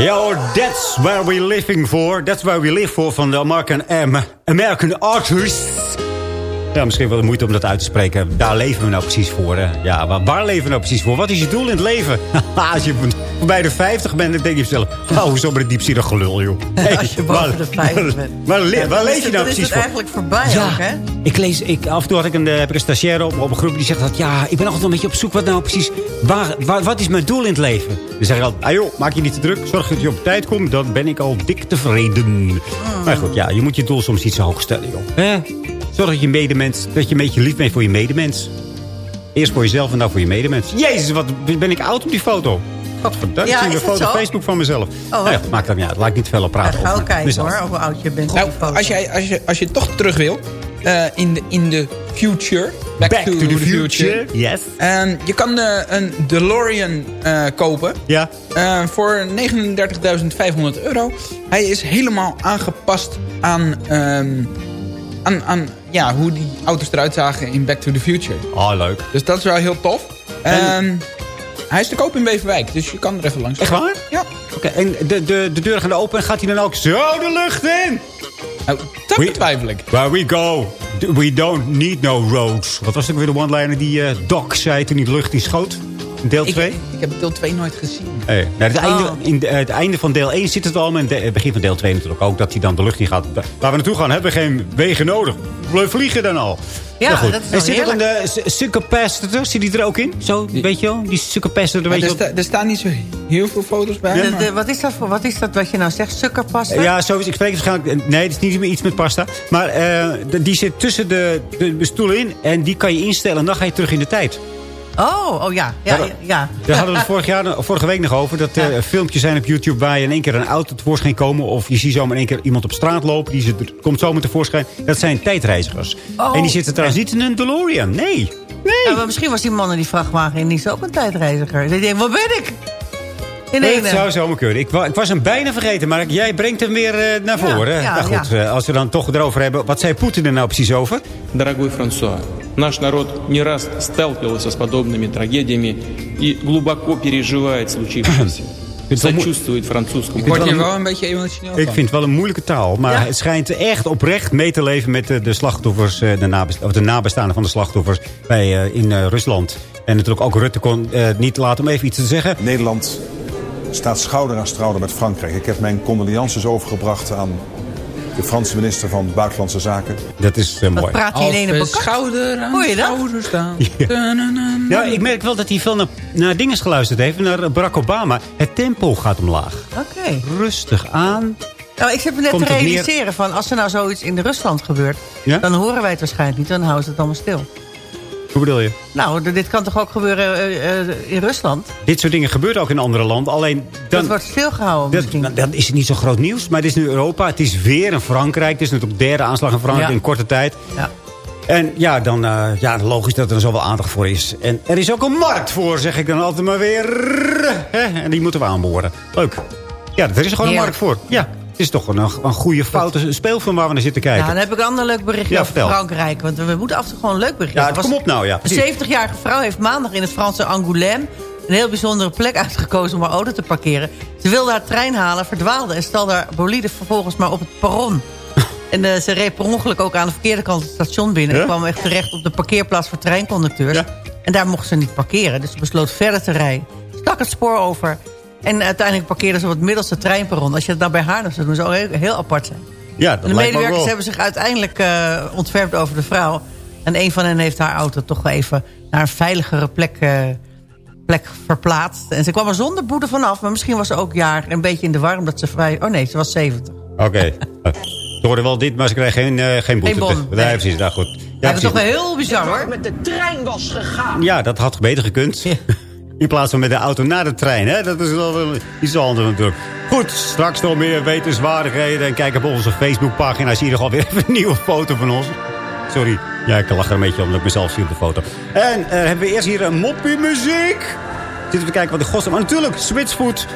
Ja hoor, that's where we're living for. That's where we live for van de American, um, American Artists. Ja, misschien wel de moeite om dat uit te spreken. Daar leven we nou precies voor. Hè? Ja, waar, waar leven we nou precies voor? Wat is je doel in het leven? Als je voorbij de 50 bent, dan denk je jezelf... Oh, hoezo met een diepzinnig gelul, joh. Hey, Als je boven waar- de 50 bent. Waar, waar, Ja, waar leef is je nou dan is precies het voor? eigenlijk voorbij Ja. ook, hè? Ik lees, ik, af en toe had ik een, eh, heb ik een stagiaire op, op een groep die zegt dat... Ja, ik ben altijd een beetje op zoek wat nou precies... Waar, waar, wat is mijn doel in het leven? Dan zeg ik altijd, ah joh, maak je niet te druk. Zorg dat je op tijd komt, dan ben ik al dik tevreden. Maar goed, ja, je moet je doel soms niet zo hoog stellen, joh. Hè? Zorg dat je medemens, dat je een beetje lief bent voor je medemens. Eerst voor jezelf en dan voor je medemens. Jezus, wat ben ik oud op die foto. Godverdamme, Ja, ik zie een foto op? Facebook van mezelf. Oh, nou ja, maakt dat niet uit. Laat ik niet veel op praten. Ga over ook kijken hoor, hoe oud je bent. Nou, op die foto. als, jij, als, je, als je toch terug wil, eh, in, de, in de future. Back, Back to, to the the, future. future, yes. En je kan eh, een DeLorean eh, kopen. Ja. Eh, voor 39.500 euro. Hij is helemaal aangepast aan, ehm, aan, aan ja, hoe die auto's eruit zagen in Back to the Future. Oh, leuk. Dus dat is wel heel tof. En- Ehm, hij is te koop in Beverwijk, dus je kan er even langs. Echt waar? Ja. Oké, en de, de, de deuren gaan open en gaat hij dan ook zo de lucht in? Nou, dat betwijfel ik. Where we go, we don't need no roads. Wat was ook weer de one-liner die eh Doc zei toen hij de lucht in schoot? In deel Ik, 2? ik heb deel 2 nooit gezien. Nee, nou, het, einde, Oh. in de- het einde van deel 1 zit het al. En het begin van deel 2 natuurlijk ook. Dat hij dan de lucht in gaat. Waar we naartoe gaan hebben we geen wegen nodig. We vliegen dan al. Ja, Nou goed. dat is En zit er een suikerpester? Zit die er ook in? Zo, weet je wel? Die suikerpester, Maar weet je er, wel? sta- er staan niet zo heel veel foto's bij. De- wat, is dat voor, wat is dat wat je nou zegt? Sukkerpasta? Ja, zo is Ik spreek het waarschijnlijk... Nee, het is niet meer iets met pasta. Maar eh, die zit tussen de, de, de stoelen in. En die kan je instellen. En dan ga je terug in de tijd. Oh, oh ja. Ja, Ja, ja, ja. Daar hadden we het vorig jaar, vorige week nog over. Dat er filmpjes zijn op YouTube waar je in één keer een auto tevoorschijn komen. Of je ziet zomaar in één keer iemand op straat lopen. Die zit, komt zomaar tevoorschijn. Dat zijn tijdreizigers. Oh. En die zitten trouwens niet in een DeLorean. Nee. Ja, maar misschien was die man in die vrachtwagen en die is ook een tijdreiziger. Die denkt, wat ben ik? In Het ene. zou zomaar kunnen. Ik, wa- ik was hem bijna vergeten, maar jij brengt hem weer eh, naar Ja, voren. ja, nou goed, eh, als we dan toch erover hebben. Wat zei Poetin er nou precies over? Дорогой Франсуа, наш народ не раз сталкивался с подобными трагедиями и глубоко переживает случившееся. Сочувствует французскому. Ik word hier wel een beetje emotioneel Ik van. vind het wel een moeilijke taal. Maar Ja. het schijnt echt oprecht mee te leven met de, de slachtoffers. eh, De, nabest of de nabestaanden van de slachtoffers bij, eh, in eh, Rusland. En natuurlijk ook Rutte kon eh, niet laten om even iets te zeggen. Nederland staat schouder aan schouder met Frankrijk. Ik heb mijn condolences overgebracht aan de Franse minister van Buitenlandse Zaken. Dat is eh, mooi. praat ene Als we bekat? schouder aan Hoor je dat? schouder staan. Ja, ik merk wel dat hij veel naar, naar dingen geluisterd heeft. Naar Barack Obama. Het tempo gaat omlaag. Oké. Rustig aan. Nou, ik zit me net Komt te realiseren van... als er nou zoiets in Rusland gebeurt... Ja? dan horen wij het waarschijnlijk niet. Dan houden ze het allemaal stil. Hoe bedoel je? Nou, dit kan toch ook gebeuren eh, eh, in Rusland? Dit soort dingen gebeuren ook in andere landen. Alleen Dat dan, wordt stilgehouden dat, misschien. dan, dan is het niet zo groot nieuws. Maar het is nu Europa. Het is weer in Frankrijk. Het is natuurlijk de derde aanslag in Frankrijk Ja. in korte tijd. Ja. En ja, dan eh, ja, logisch dat er zoveel aandacht voor is. En er is ook een markt voor, zeg ik dan altijd maar weer. En die moeten we aanboren. Leuk. Ja, er is gewoon een markt voor. Ja, is toch een, een goede, foute speelfilm waar we naar zitten kijken. Nou, dan heb ik een ander leuk berichtje Ja, over vertel. Frankrijk. Want we moeten af en toe gewoon een leuk berichtje Ja, kom op nou, ja. Een precies. 70-jarige vrouw heeft maandag in het Franse Angoulême... een heel bijzondere plek uitgekozen om haar auto te parkeren. Ze wilde haar trein halen, verdwaalde... en stelde haar bolide vervolgens maar op het perron. En eh, ze reed per ongeluk ook aan de verkeerde kant het station binnen... en Ja? kwam echt terecht op de parkeerplaats voor treinconducteurs. En daar mocht ze niet parkeren, dus ze besloot verder te rijden. Stak het spoor over... En uiteindelijk parkeerde ze op het middelste treinperron. Als je het nou bij Haarlem zou doen, zou heel, heel apart zijn. Ja, dat En de lijkt medewerkers wel. hebben zich uiteindelijk eh ontfermd over de vrouw. En een van hen heeft haar auto toch wel even naar een veiligere plek, eh, plek verplaatst. En ze kwam er zonder boete vanaf. Maar misschien was ze ook jaar een beetje in de war. Omdat ze vrij... Oh nee, ze was 70. Oké. Ze hoorden wel dit, maar ze kregen geen, eh, geen boete. Geen bon, Nee, precies. Nou goed. Ja, dat is toch wel heel bizar hoor. met de trein was gegaan. Ja, dat had beter gekund. In plaats van met de auto naar de trein. Hè? Dat is wel iets anders natuurlijk. Goed, straks nog meer wetenswaardigheden. En kijk op onze Facebookpagina. Zie je nog alweer een nieuwe foto van ons. Sorry, ja, ik lach er een beetje om dat ik mezelf zie op de foto. En eh, hebben we eerst hier een moppie muziek. Zitten we kijken wat de godsnaam... Maar natuurlijk, Switchfoot.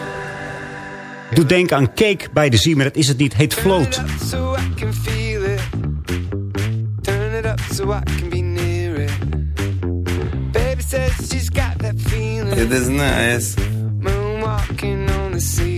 Doet denken aan cake bij de zee, maar dat is het niet. Heet float. Turn it up so I can be says she's got that feeling. It is nice. Moonwalking on the ceiling.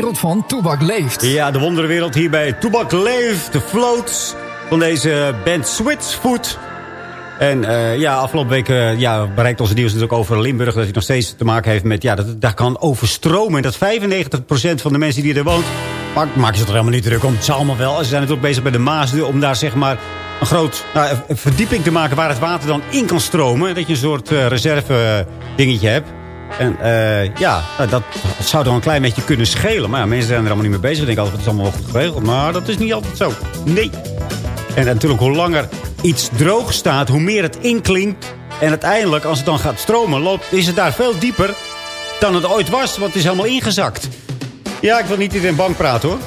Wonderenwereld van Toebak leeft. Ja, de wonderenwereld hier bij Toebak Leeft. De floats van deze band Switchfoot. En eh, ja, afgelopen week eh, ja, bereikt onze nieuws natuurlijk over Limburg... dat hij nog steeds te maken heeft met... ja, dat daar kan overstromen. En dat 95% van de mensen die er woont... maak- maken ze er helemaal niet druk om. Het zal allemaal wel. Ze zijn natuurlijk bezig bij de Maas... om daar zeg maar een groot nou, verdieping te maken... waar het water dan in kan stromen. Dat je een soort eh, reserve dingetje hebt. En eh, ja, nou, dat zou dan een klein beetje kunnen schelen. Maar ja, mensen zijn er allemaal niet mee bezig. Ze denken altijd, het is allemaal wel goed geregeld. Maar dat is niet altijd zo. Nee. En natuurlijk, hoe langer iets droog staat, hoe meer het inklinkt. En uiteindelijk, als het dan gaat stromen, loopt, is het daar veel dieper dan het ooit was. Want het is helemaal ingezakt. Ja, ik wil niet iedereen bang praten hoor.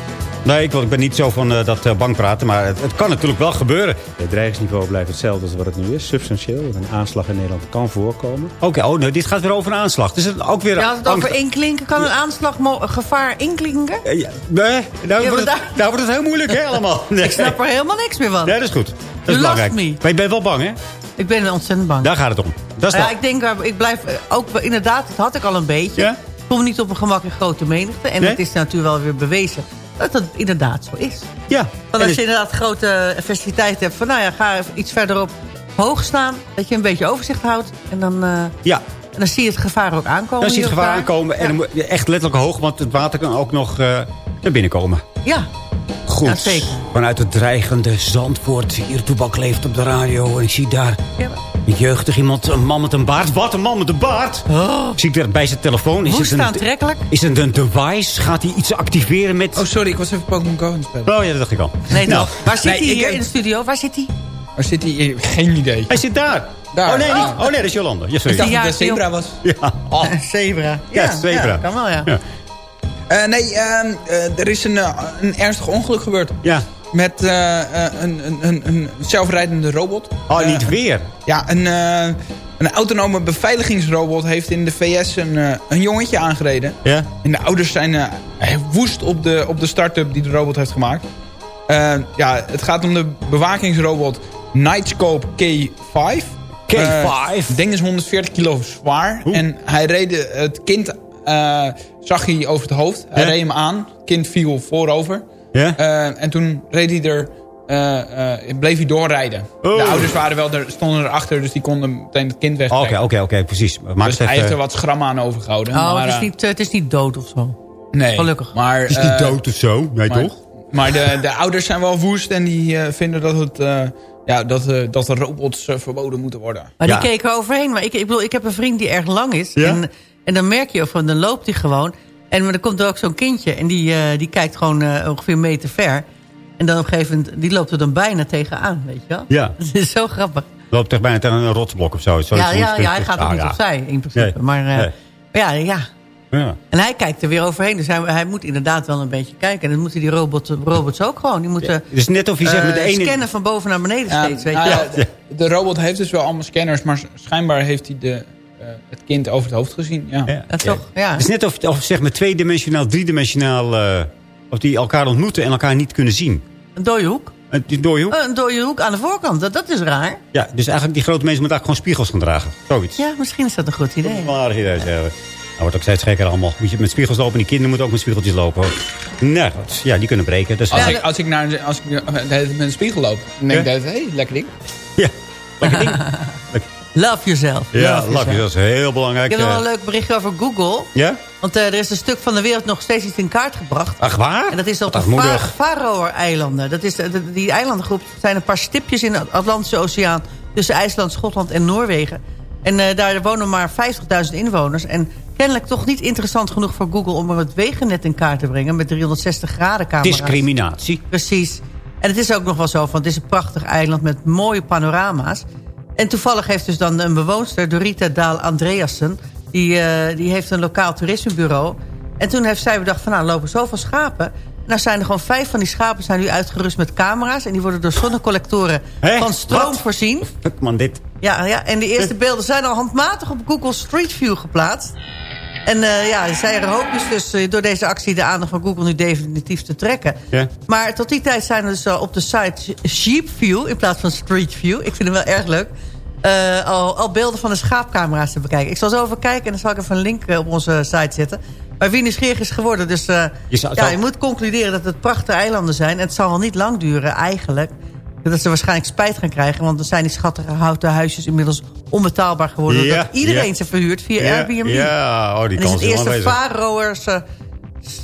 Nee, ik, wil, ik ben niet zo van eh, dat uh, bang praten, maar het, het, kan natuurlijk wel gebeuren. Het dreigingsniveau blijft hetzelfde als wat het nu is. Substantieel. Een aanslag in Nederland kan voorkomen. Oké, oh, nee, dit gaat weer over een aanslag. Dus het ook weer ja, als het over inklinken, kan een aanslag gevaar inklinken? Ja, nee, nou, wordt het, nou wordt het heel moeilijk hè, allemaal. Nee. Ik snap er helemaal niks meer van. Nee, dat is goed. Dat is lost belangrijk. me. Maar je bent wel bang, hè? Ik ben ontzettend bang. Daar gaat het om. Dat is ja, dat. ik denk, eh, ik blijf eh, ook, inderdaad, dat had ik al een beetje. Ja? Ik kom niet op een gemak in grote menigte. En Nee? het is natuurlijk wel weer bewezen dat dat inderdaad zo is. Ja. Want als je inderdaad grote festiviteiten hebt... van nou ja, ga even iets verderop hoog staan. Dat je een beetje overzicht houdt. En dan, eh, Ja, en dan zie je het gevaar ook aankomen. dan zie je het gevaar aankomen. En dan je echt letterlijk hoog, want het water kan ook nog eh, naar binnen komen. Ja, Goed. Ja, zeker. Vanuit het dreigende Zandvoort. Hier Toebak leeft op de radio. En ik zie daar Ja. Jeugdig iemand, een man met een baard. Wat, een man met een baard? Ik zie daar bij zijn telefoon. Is Woest het aantrekkelijk. is het een device? Gaat hij iets activeren met... Oh, sorry, ik was even Pokémon Go aan het spelen. Oh ja, dat dacht ik al. Nee, Nou, toch? Waar zit nee, hij ik hier in de studio? Waar zit hij? Waar zit hij? Geen idee. Hij zit daar. Daar. Oh nee, niet. Ah. Oh nee, dat is Jolanda. Ja, sorry. Ik dacht Ja, dat zebra was. Ja. Oh. Zebra. Ja, zebra. Ja, kan wel, ja. Ja. Eh, nee, ehm, eh, er is een, eh, een ernstig ongeluk gebeurd. Ja. Met eh, eh, een, een, een, een zelfrijdende robot. Oh, Eh, niet weer. Ja, een, eh, een autonome beveiligingsrobot heeft in de VS een, eh, een jongetje aangereden. Ja? En de ouders zijn eh, woest op de, op de start-up die de robot heeft gemaakt. Eh, ja, het gaat om de bewakingsrobot Nightscope K5. K5? Eh, het ding is 140 kilo zwaar. En hij reed het kind, eh, zag hij over het hoofd. Hij Ja? reed hem aan. Het kind viel voorover. Ja? Eh, en toen reed hij er, eh, eh, bleef hij doorrijden. Oh. De ouders waren wel er, stonden erachter, dus die konden meteen het kind Oké, wegtrekken. oké, oké, precies. Maak dus hij heeft er wat schrammen aan overgehouden. Oh, maar, het, is niet, het is niet dood of zo. nee, gelukkig. Maar, Het is niet dood of zo. Nee, maar, toch? Maar de, de ouders zijn wel woest en die eh, vinden dat, het, eh, ja, dat, eh, dat de robots verboden moeten worden. Maar Ja. die keken er overheen. Maar ik, ik, bedoel, ik heb een vriend die erg lang is. Ja? En, en dan merk je van, dan loopt hij gewoon. En maar dan komt er ook zo'n kindje. En die, eh, die kijkt gewoon eh, ongeveer een meter ver. En dan op een gegeven moment, die loopt er dan bijna tegenaan, weet je wel? Ja. Dat is zo grappig. Loopt echt bijna tegen een rotsblok of zo. Ja, ja, ja, hij gaat er Ah, niet ja. opzij, in principe. Nee. Maar eh, Nee. ja, ja. Ja. En hij kijkt er weer overheen. Dus hij, hij moet inderdaad wel een beetje kijken. En dat moeten die robot, robots ook gewoon. Die moeten Het is net of je zegt met de ene... scannen van boven naar beneden Ja, steeds, weet nou je de, de robot heeft dus wel allemaal scanners, maar schijnbaar heeft hij de, het kind over het hoofd gezien. Ja. Ja. Toch? Ja. Het is net of, of zeg maar tweedimensionaal, driedimensionaal... eh of die elkaar ontmoeten en elkaar niet kunnen zien. Een dode hoek. En Die dode hoek? Oh, Een dode hoek aan de voorkant. Dat, dat is raar. Ja, dus eigenlijk die grote mensen moeten eigenlijk gewoon spiegels gaan dragen. Zoiets. Ja, misschien is dat een goed idee. Wel een aardig idee, zeggen. Dat wordt ook steeds gekker allemaal. Moet je met spiegels lopen en die kinderen moeten ook met spiegeltjes lopen. Nou, goed. ja, die kunnen breken. Dus, Als, Ja, ik, als ik, naar, een- als ik eh, met een spiegel loop, dan denk ik, Ja? hé, hey, lekker ding. ja, lekker ding. Love yourself. Ja, yourself. love you, dat is heel belangrijk. Ik heb nog wel eh. een leuk berichtje over Google. Ja? Want eh, er is een stuk van de wereld nog steeds iets in kaart gebracht. Ach, waar? En dat is op de Faroe-eilanden. Dat is de- Die eilandengroep zijn een paar stipjes in de Atlantische Oceaan... tussen IJsland, Schotland en Noorwegen. En eh, daar wonen maar 50.000 inwoners. En kennelijk toch niet interessant genoeg voor Google... om er het wegennet in kaart te brengen met 360 graden camera's. Discriminatie. Precies. En het is ook nog wel zo, van het is een prachtig eiland met mooie panorama's. En toevallig heeft dus dan een bewoonster, Dorita Daal Andreasen... Die, eh, die heeft een lokaal toerismebureau. En toen heeft zij bedacht van, nou, lopen zoveel schapen. En nou zijn er gewoon vijf van die schapen zijn nu uitgerust met camera's... en die worden door zonnecollectoren van stroom Wat? voorzien. Fuck man, dit. Ja, ja, en de eerste beelden zijn al handmatig op Google Street View geplaatst. En eh, ja, zij hopen dus eh, door deze actie de aandacht van Google nu definitief te trekken. Maar tot die tijd zijn er dus al op de site Sheep View in plaats van Street View. Ik vind hem wel erg leuk. eh, al, al beelden van de schaapcamera's te bekijken. Ik zal zo even kijken en dan zal ik even een link eh, op onze site zetten. Maar wie nieuwsgierig is geworden. Dus eh, Je zou- ja, zou- je moet concluderen dat het prachtige eilanden zijn. En het zal wel niet lang duren eigenlijk. Dat ze waarschijnlijk spijt gaan krijgen. Want dan zijn die schattige houten huisjes inmiddels onbetaalbaar geworden. Ja, dat iedereen ja. ze verhuurt via Ja, Airbnb. ja, oh, die is kans het is wel eerste. Faroers eh,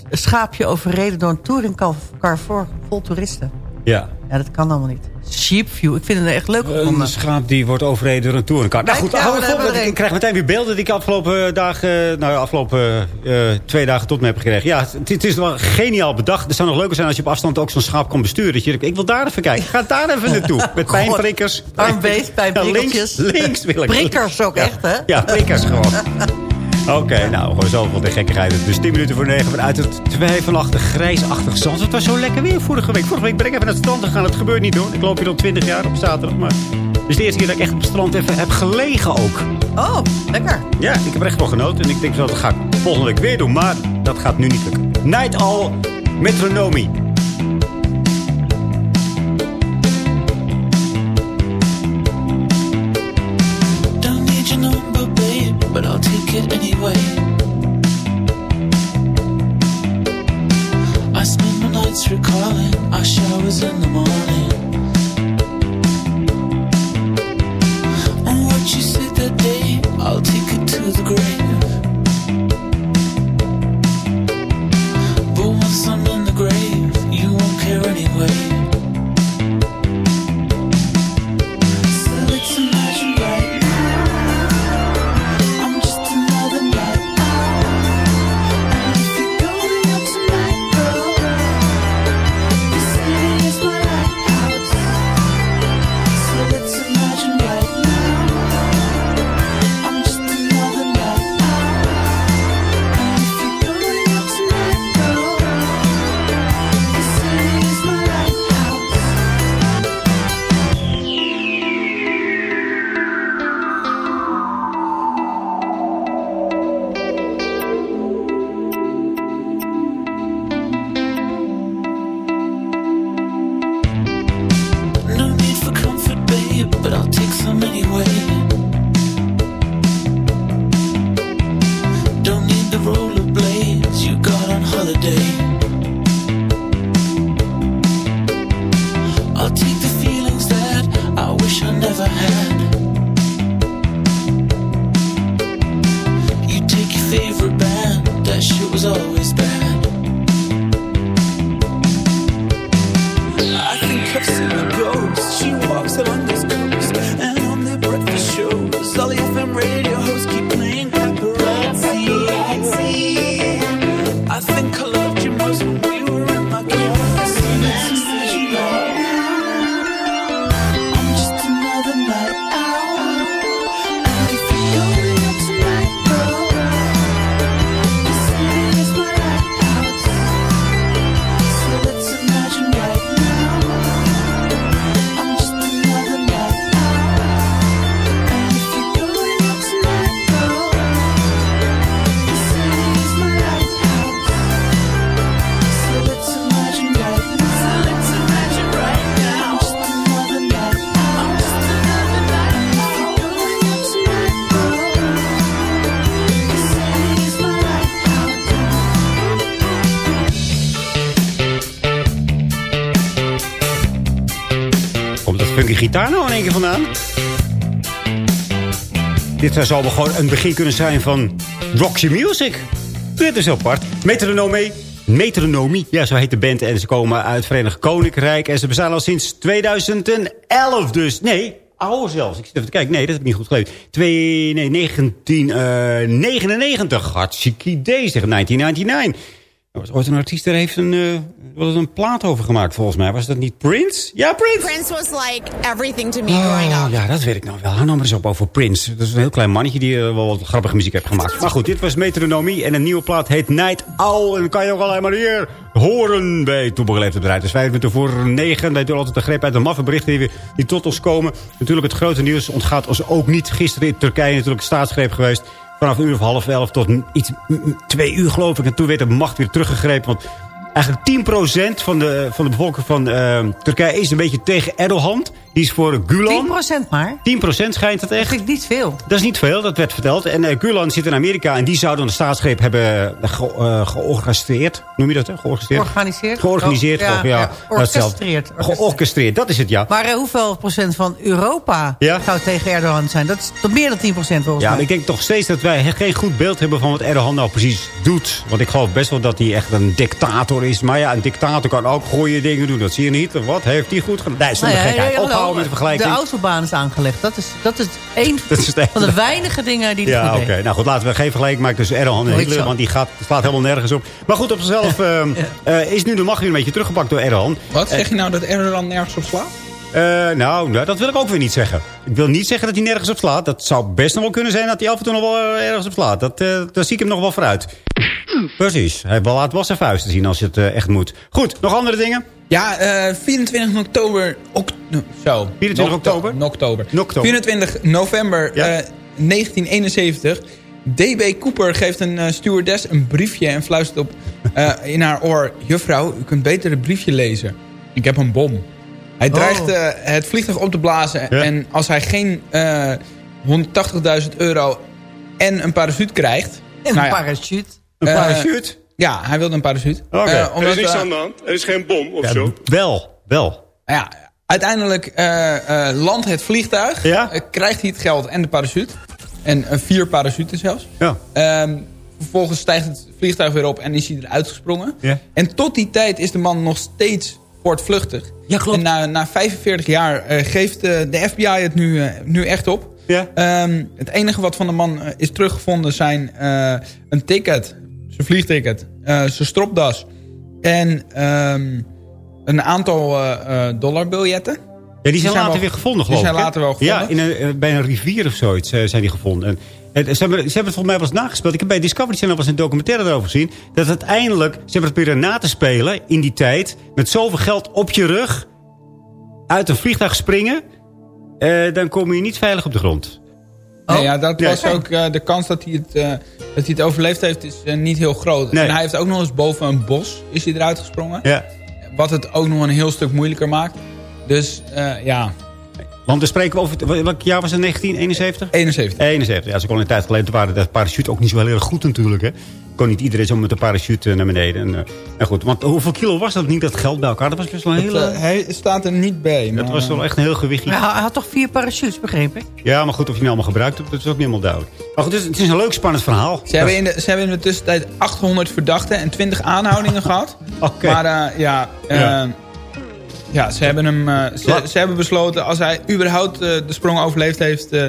schaapje overreden door een touringcar vol, vol toeristen. Ja. Ja, dat kan allemaal niet. Sheepview, ik vind het echt leuk Een gevonden. schaap die wordt overreden door een touringcar. Nou goed, hou het een. ik krijg meteen weer beelden die ik afgelopen dagen, nou afgelopen eh, twee dagen tot me heb gekregen. Ja, het, het is wel geniaal bedacht. Het zou nog leuker zijn als je op afstand ook zo'n schaap kon besturen. Dat je, ik wil daar even kijken. Ga daar even naartoe. Met pijnprikkers. Arm beest, pijnprikkeltjes. Ja, links, links wil ik. Prikkers ook Ja. echt, hè? Ja, prikkers gewoon. Oké, nou, gewoon zoveel de gekkigheid. Dus 10 minuten voor 9 vanuit het twijfelachtig, grijsachtig zand. Het was zo lekker weer vorige week. Vorige week ben ik even naar het strand gegaan. Het gebeurt niet hoor. Ik loop hier al 20 jaar op zaterdag. Maar het is de eerste keer dat ik echt op het strand even heb gelegen ook. Oh, lekker. Ja, ik heb er echt wel genoten. En ik denk dat ga ik volgende week weer doen. Maar dat gaat nu niet lukken. Night All Metronomy. Dit zou wel gewoon een begin kunnen zijn van Roxy Music. Dit is apart. Metronomie. Metronomie, ja, zo heet de band. En ze komen uit het Verenigd Koninkrijk. En ze bestaan al sinds 2011 dus. Nee, ouder zelfs. Ik zit even te kijken. Nee, dat heb ik niet goed gelezen. Twee, nee, 1999. Hartstikke idee, zeg. 1999. Er was ooit een artiest, daar heeft een, was een plaat over gemaakt, volgens mij. Was dat niet Prince? Ja, Prince! Prince was like everything to me growing Oh, up. ja, dat weet ik nou wel. Hou nou maar eens op over Prince. Dat is een heel klein mannetje die eh, wel wat grappige muziek heeft gemaakt. Maar goed, dit was Metronomie. En een nieuwe plaat heet Night Owl. En dan kan je ook alleen maar hier horen bij Toebegeleefd op de. Dus vijf minuten voor negen. Wij doen altijd de greep uit de maffe berichten die, we- die tot ons komen. Natuurlijk het grote nieuws ontgaat ons ook niet. Gisteren in Turkije natuurlijk staatsgreep geweest. Vanaf een uur of half elf tot iets, twee uur geloof ik. En toen werd de macht weer teruggegrepen. Want eigenlijk 10% van de, van de bevolking van eh, Turkije is een beetje tegen Erdogan. Die is voor Gulen. 10% maar. 10% schijnt het echt. Dat ik niet veel. Dat is niet veel, dat werd verteld. En eh Gulen zit in Amerika en die zou dan de staatsgreep hebben ge, eh, georganiseerd. Noem je dat, hè? Georganiseerd? Georganiseerd? Georganiseerd, ja, ja. ja. Orchestreerd. Datzelfde. Georchestreerd, dat is het, ja. Maar hoeveel procent van Europa Ja? zou tegen Erdogan zijn? Dat is tot meer dan 10 procent volgens Ja, mij. ik denk toch steeds dat wij geen goed beeld hebben van wat Erdogan nou precies doet. Want ik geloof best wel dat hij echt een dictator is. Maar ja, een dictator kan ook goede dingen doen. Dat zie je niet. Wat heeft hij goed gedaan? Nee, zonder Nou ja, gekheid. ja, ja, Ophouden met de vergelijking. De autobaan is aangelegd. Dat is, dat is Dat is enige. van de weinige dingen die hij Ja, goed oké. deed. Nou goed, laten we geen vergelijking maken tussen Erdogan en Hitler. Want die gaat, slaat helemaal nergens op. Maar goed, op zichzelf eh, eh, is nu de macht weer een beetje teruggepakt door Erdogan. Wat zeg je nou dat Erdogan nergens op slaat? Eh, nou, dat wil ik ook weer niet zeggen. Ik wil niet zeggen dat hij nergens op slaat. Dat zou best nog wel kunnen zijn dat hij af en toe nog wel eh, ergens op slaat. Dat, eh, daar zie ik hem nog wel vooruit. Precies. Hij laat wel zijn vuisten zien als je het echt moet. Goed, nog andere dingen? Ja, eh 24 oktober... Ok, zo. 24 oktober? Oktober. Oktober. 24 november Ja. eh, 1971. DB Cooper geeft een stewardess een briefje en fluistert op in haar oor... Juffrouw, u kunt beter het briefje lezen. Ik heb een bom. Hij dreigt Oh. eh, het vliegtuig op te blazen. Ja. En als hij geen eh 180.000 euro en een parachute krijgt... En nou een ja, parachute. Een Eh, parachute? Ja, hij wilde een parachute. Oké. Eh, Er is niks eh, aan de hand. Er is geen bom of Ja, zo. wel, wel. Nou ja, uiteindelijk eh, eh, landt het vliegtuig. Ja? eh, krijgt hij het geld en de parachute. En eh, vier parachutes zelfs. Ja. Ehm, vervolgens stijgt het vliegtuig weer op en is hij eruit gesprongen. Ja. En tot die tijd is de man nog steeds voortvluchtig. Ja, klopt. En na, na 45 jaar eh, geeft eh, de FBI het nu, eh, nu echt op. Ja. Ehm, het enige wat van de man is teruggevonden zijn eh, een ticket. Zijn vliegticket. eh, zijn stropdas. En ehm, een aantal eh, eh, dollarbiljetten. Ja, die zijn later wel- weer gevonden, die geloof ik. zijn hè? later wel gevonden. Ja, in een, bij een rivier of zoiets zijn die gevonden. En, en ze, hebben, ze hebben het volgens mij wel eens nagespeeld. Ik heb bij Discovery Channel was een documentaire erover gezien. Dat uiteindelijk, ze hebben het proberen na te spelen in die tijd. Met zoveel geld op je rug. Uit een vliegtuig springen. eh, dan kom je niet veilig op de grond. Nee, ja, dat was ook eh, de kans dat hij het, eh, dat hij het overleefd heeft is eh, niet heel groot. Nee. En hij heeft ook nog eens boven een bos is hij eruit gesprongen. Ja. Wat het ook nog een heel stuk moeilijker maakt. Dus eh, ja, Want we spreken over... Welk jaar was het? 1971? 71. 71. Ja, dat ook al een tijd geleden. Toen waren de parachute ook niet zo heel erg goed natuurlijk. Hè. Kon niet iedereen zo met de parachute naar beneden. En, eh, en goed, want hoeveel kilo was dat niet, dat geld bij elkaar? Dat was best wel een hele... Eh, hij staat er niet bij. dat maar, was wel echt een heel gewichtje. Maar hij had toch vier parachutes, begreep ik? Ja, maar goed, of je nou allemaal gebruikt hebt, dat is ook niet helemaal duidelijk. Maar goed, het is, het is een leuk, spannend verhaal. Ze hebben, in de, ze hebben in de tussentijd 800 verdachten en 20 aanhoudingen gehad. Oké. Maar eh, ja, eh, Ja. Ja. ze, hebben hem, eh, ze, hebben besloten... als hij überhaupt eh, de sprong overleefd heeft... eh,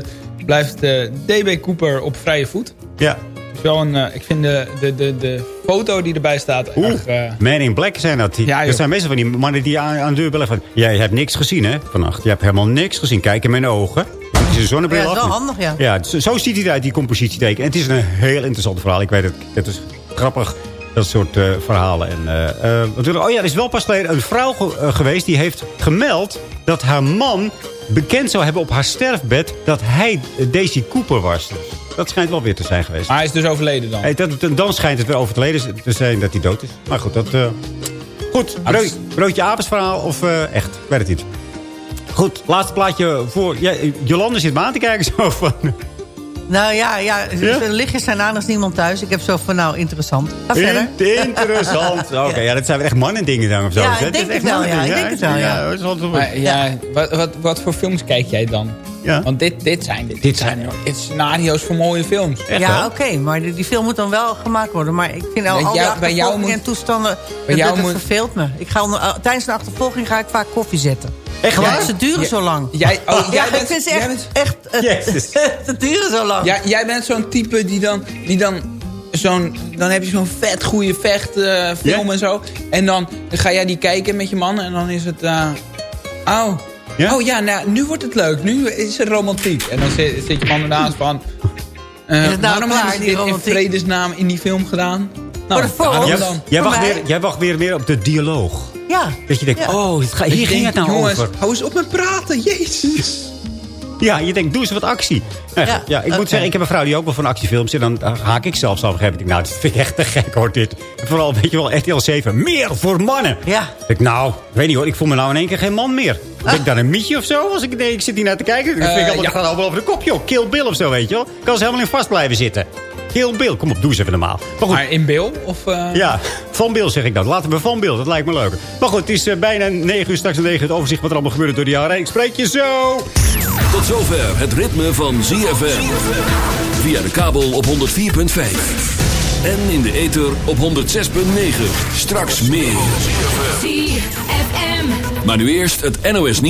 blijft DB Cooper op vrije voet. Ja. Wel een, eh, ik vind de, de, de, de foto die erbij staat erg... eh, Man in Black zijn dat. Die, Ja, dat zijn meestal van die mannen die aan, aan de deur bellen van... Jij hebt niks gezien, hè, vannacht. Je hebt helemaal niks gezien. Kijk in mijn ogen. Het is een zonnebril Ja, dat is af. wel handig, ja. Ja, zo, zo ziet hij eruit, die compositieteken. En het is een heel interessant verhaal. Ik weet het, het is grappig, dat soort eh, verhalen. En, natuurlijk, oh ja, er is wel pas geleden een vrouw ge- geweest... die heeft gemeld dat haar man bekend zou hebben op haar sterfbed... dat hij Daisy Cooper was. Dus dat schijnt wel weer te zijn geweest. maar hij is dus overleden dan. Hey, dat, dan schijnt het weer overleden te zijn dat hij dood is. Maar goed, dat... Goed, brood, broodje avondsverhaal of echt? Ik weet het niet. Goed, laatste plaatje voor... Ja, Jolande zit me aan te kijken zo van... Nou ja, ja, er lichtjes zijn aan als niemand thuis. Ik heb zo van, nou, interessant. Ga verder. In- Interessant. Oké, ja, dat zijn echt mannendingen dan of zo. Ja, Dus ik denk echt het wel, ja, mannendingen. ik denk het wel, ja. Maar ja, wat voor films kijk jij dan? Ja. Want dit, dit zijn, dit, zijn, dit scenario's voor mooie films. ja, oké, maar die, die film moet dan wel gemaakt worden. Maar ik vind al, Bij al die jou- bij jou moet- en toestanden, bij dat, jou dat moet- verveelt me. Ik ga onder, uh, tijdens een achtervolging ga ik vaak koffie zetten. Echt Ja, waar? ze duren Ja. zo lang. Jij, oh, ja, jij ik bent, vind ze echt, bent- echt uh, Jezus. ze duren zo lang. Ja, jij bent zo'n type die dan, die dan zo'n, dan heb je zo'n vet goede vechtfilm Ja? en zo. En dan ga jij die kijken met je man en dan is het, eh, oh, Ja? oh ja, nou, nu wordt het leuk, nu is het romantiek. En dan zit, zit je man ernaast van, eh, nou waarom hebben ze die dit in vredesnaam in die film gedaan? Nou, Voor de dan. jij, wacht weer, jij wacht weer meer op de dialoog. Ja. Dat je denkt, Ja. oh, het ga- hier Ik ging denk, het nou jongens, over. hou eens op met praten, jezus. Ja, je denkt, doe eens wat actie. Echt, ja, Ja, ik moet zeggen, ik heb een vrouw die ook wel van actiefilms... en dan haak ik zelfs. Ik denk, nou, dit vind ik echt te gek, hoor, dit. En vooral, weet je wel, RTL 7, meer voor mannen. Ja. Ik nou, ik weet niet hoor, ik voel me nou in één keer geen man meer. Ben ik dan een mietje of zo? Als ik, nee, ik zit hier naar te kijken. Dan vind ik Eh, allemaal, ja. dat gaat allemaal over de kop, joh. Kill Bill of zo, weet je wel. Kan ze helemaal in vast blijven zitten. Kill Bill, kom op, doe eens even normaal. Maar goed, Maar in Bill? Of, eh, ja, Van Bill zeg ik dan. Laten we Van Bill, dat lijkt me leuk. Maar goed, het is eh, bijna 9 uur, straks een 9 het overzicht wat er allemaal gebeurde door de jaren. heen. Ik spreek je zo! Tot zover het ritme van ZFM. Via de kabel op 104.5. En in de ether op 106.9. Straks meer. Maar nu eerst het NOS nieuws.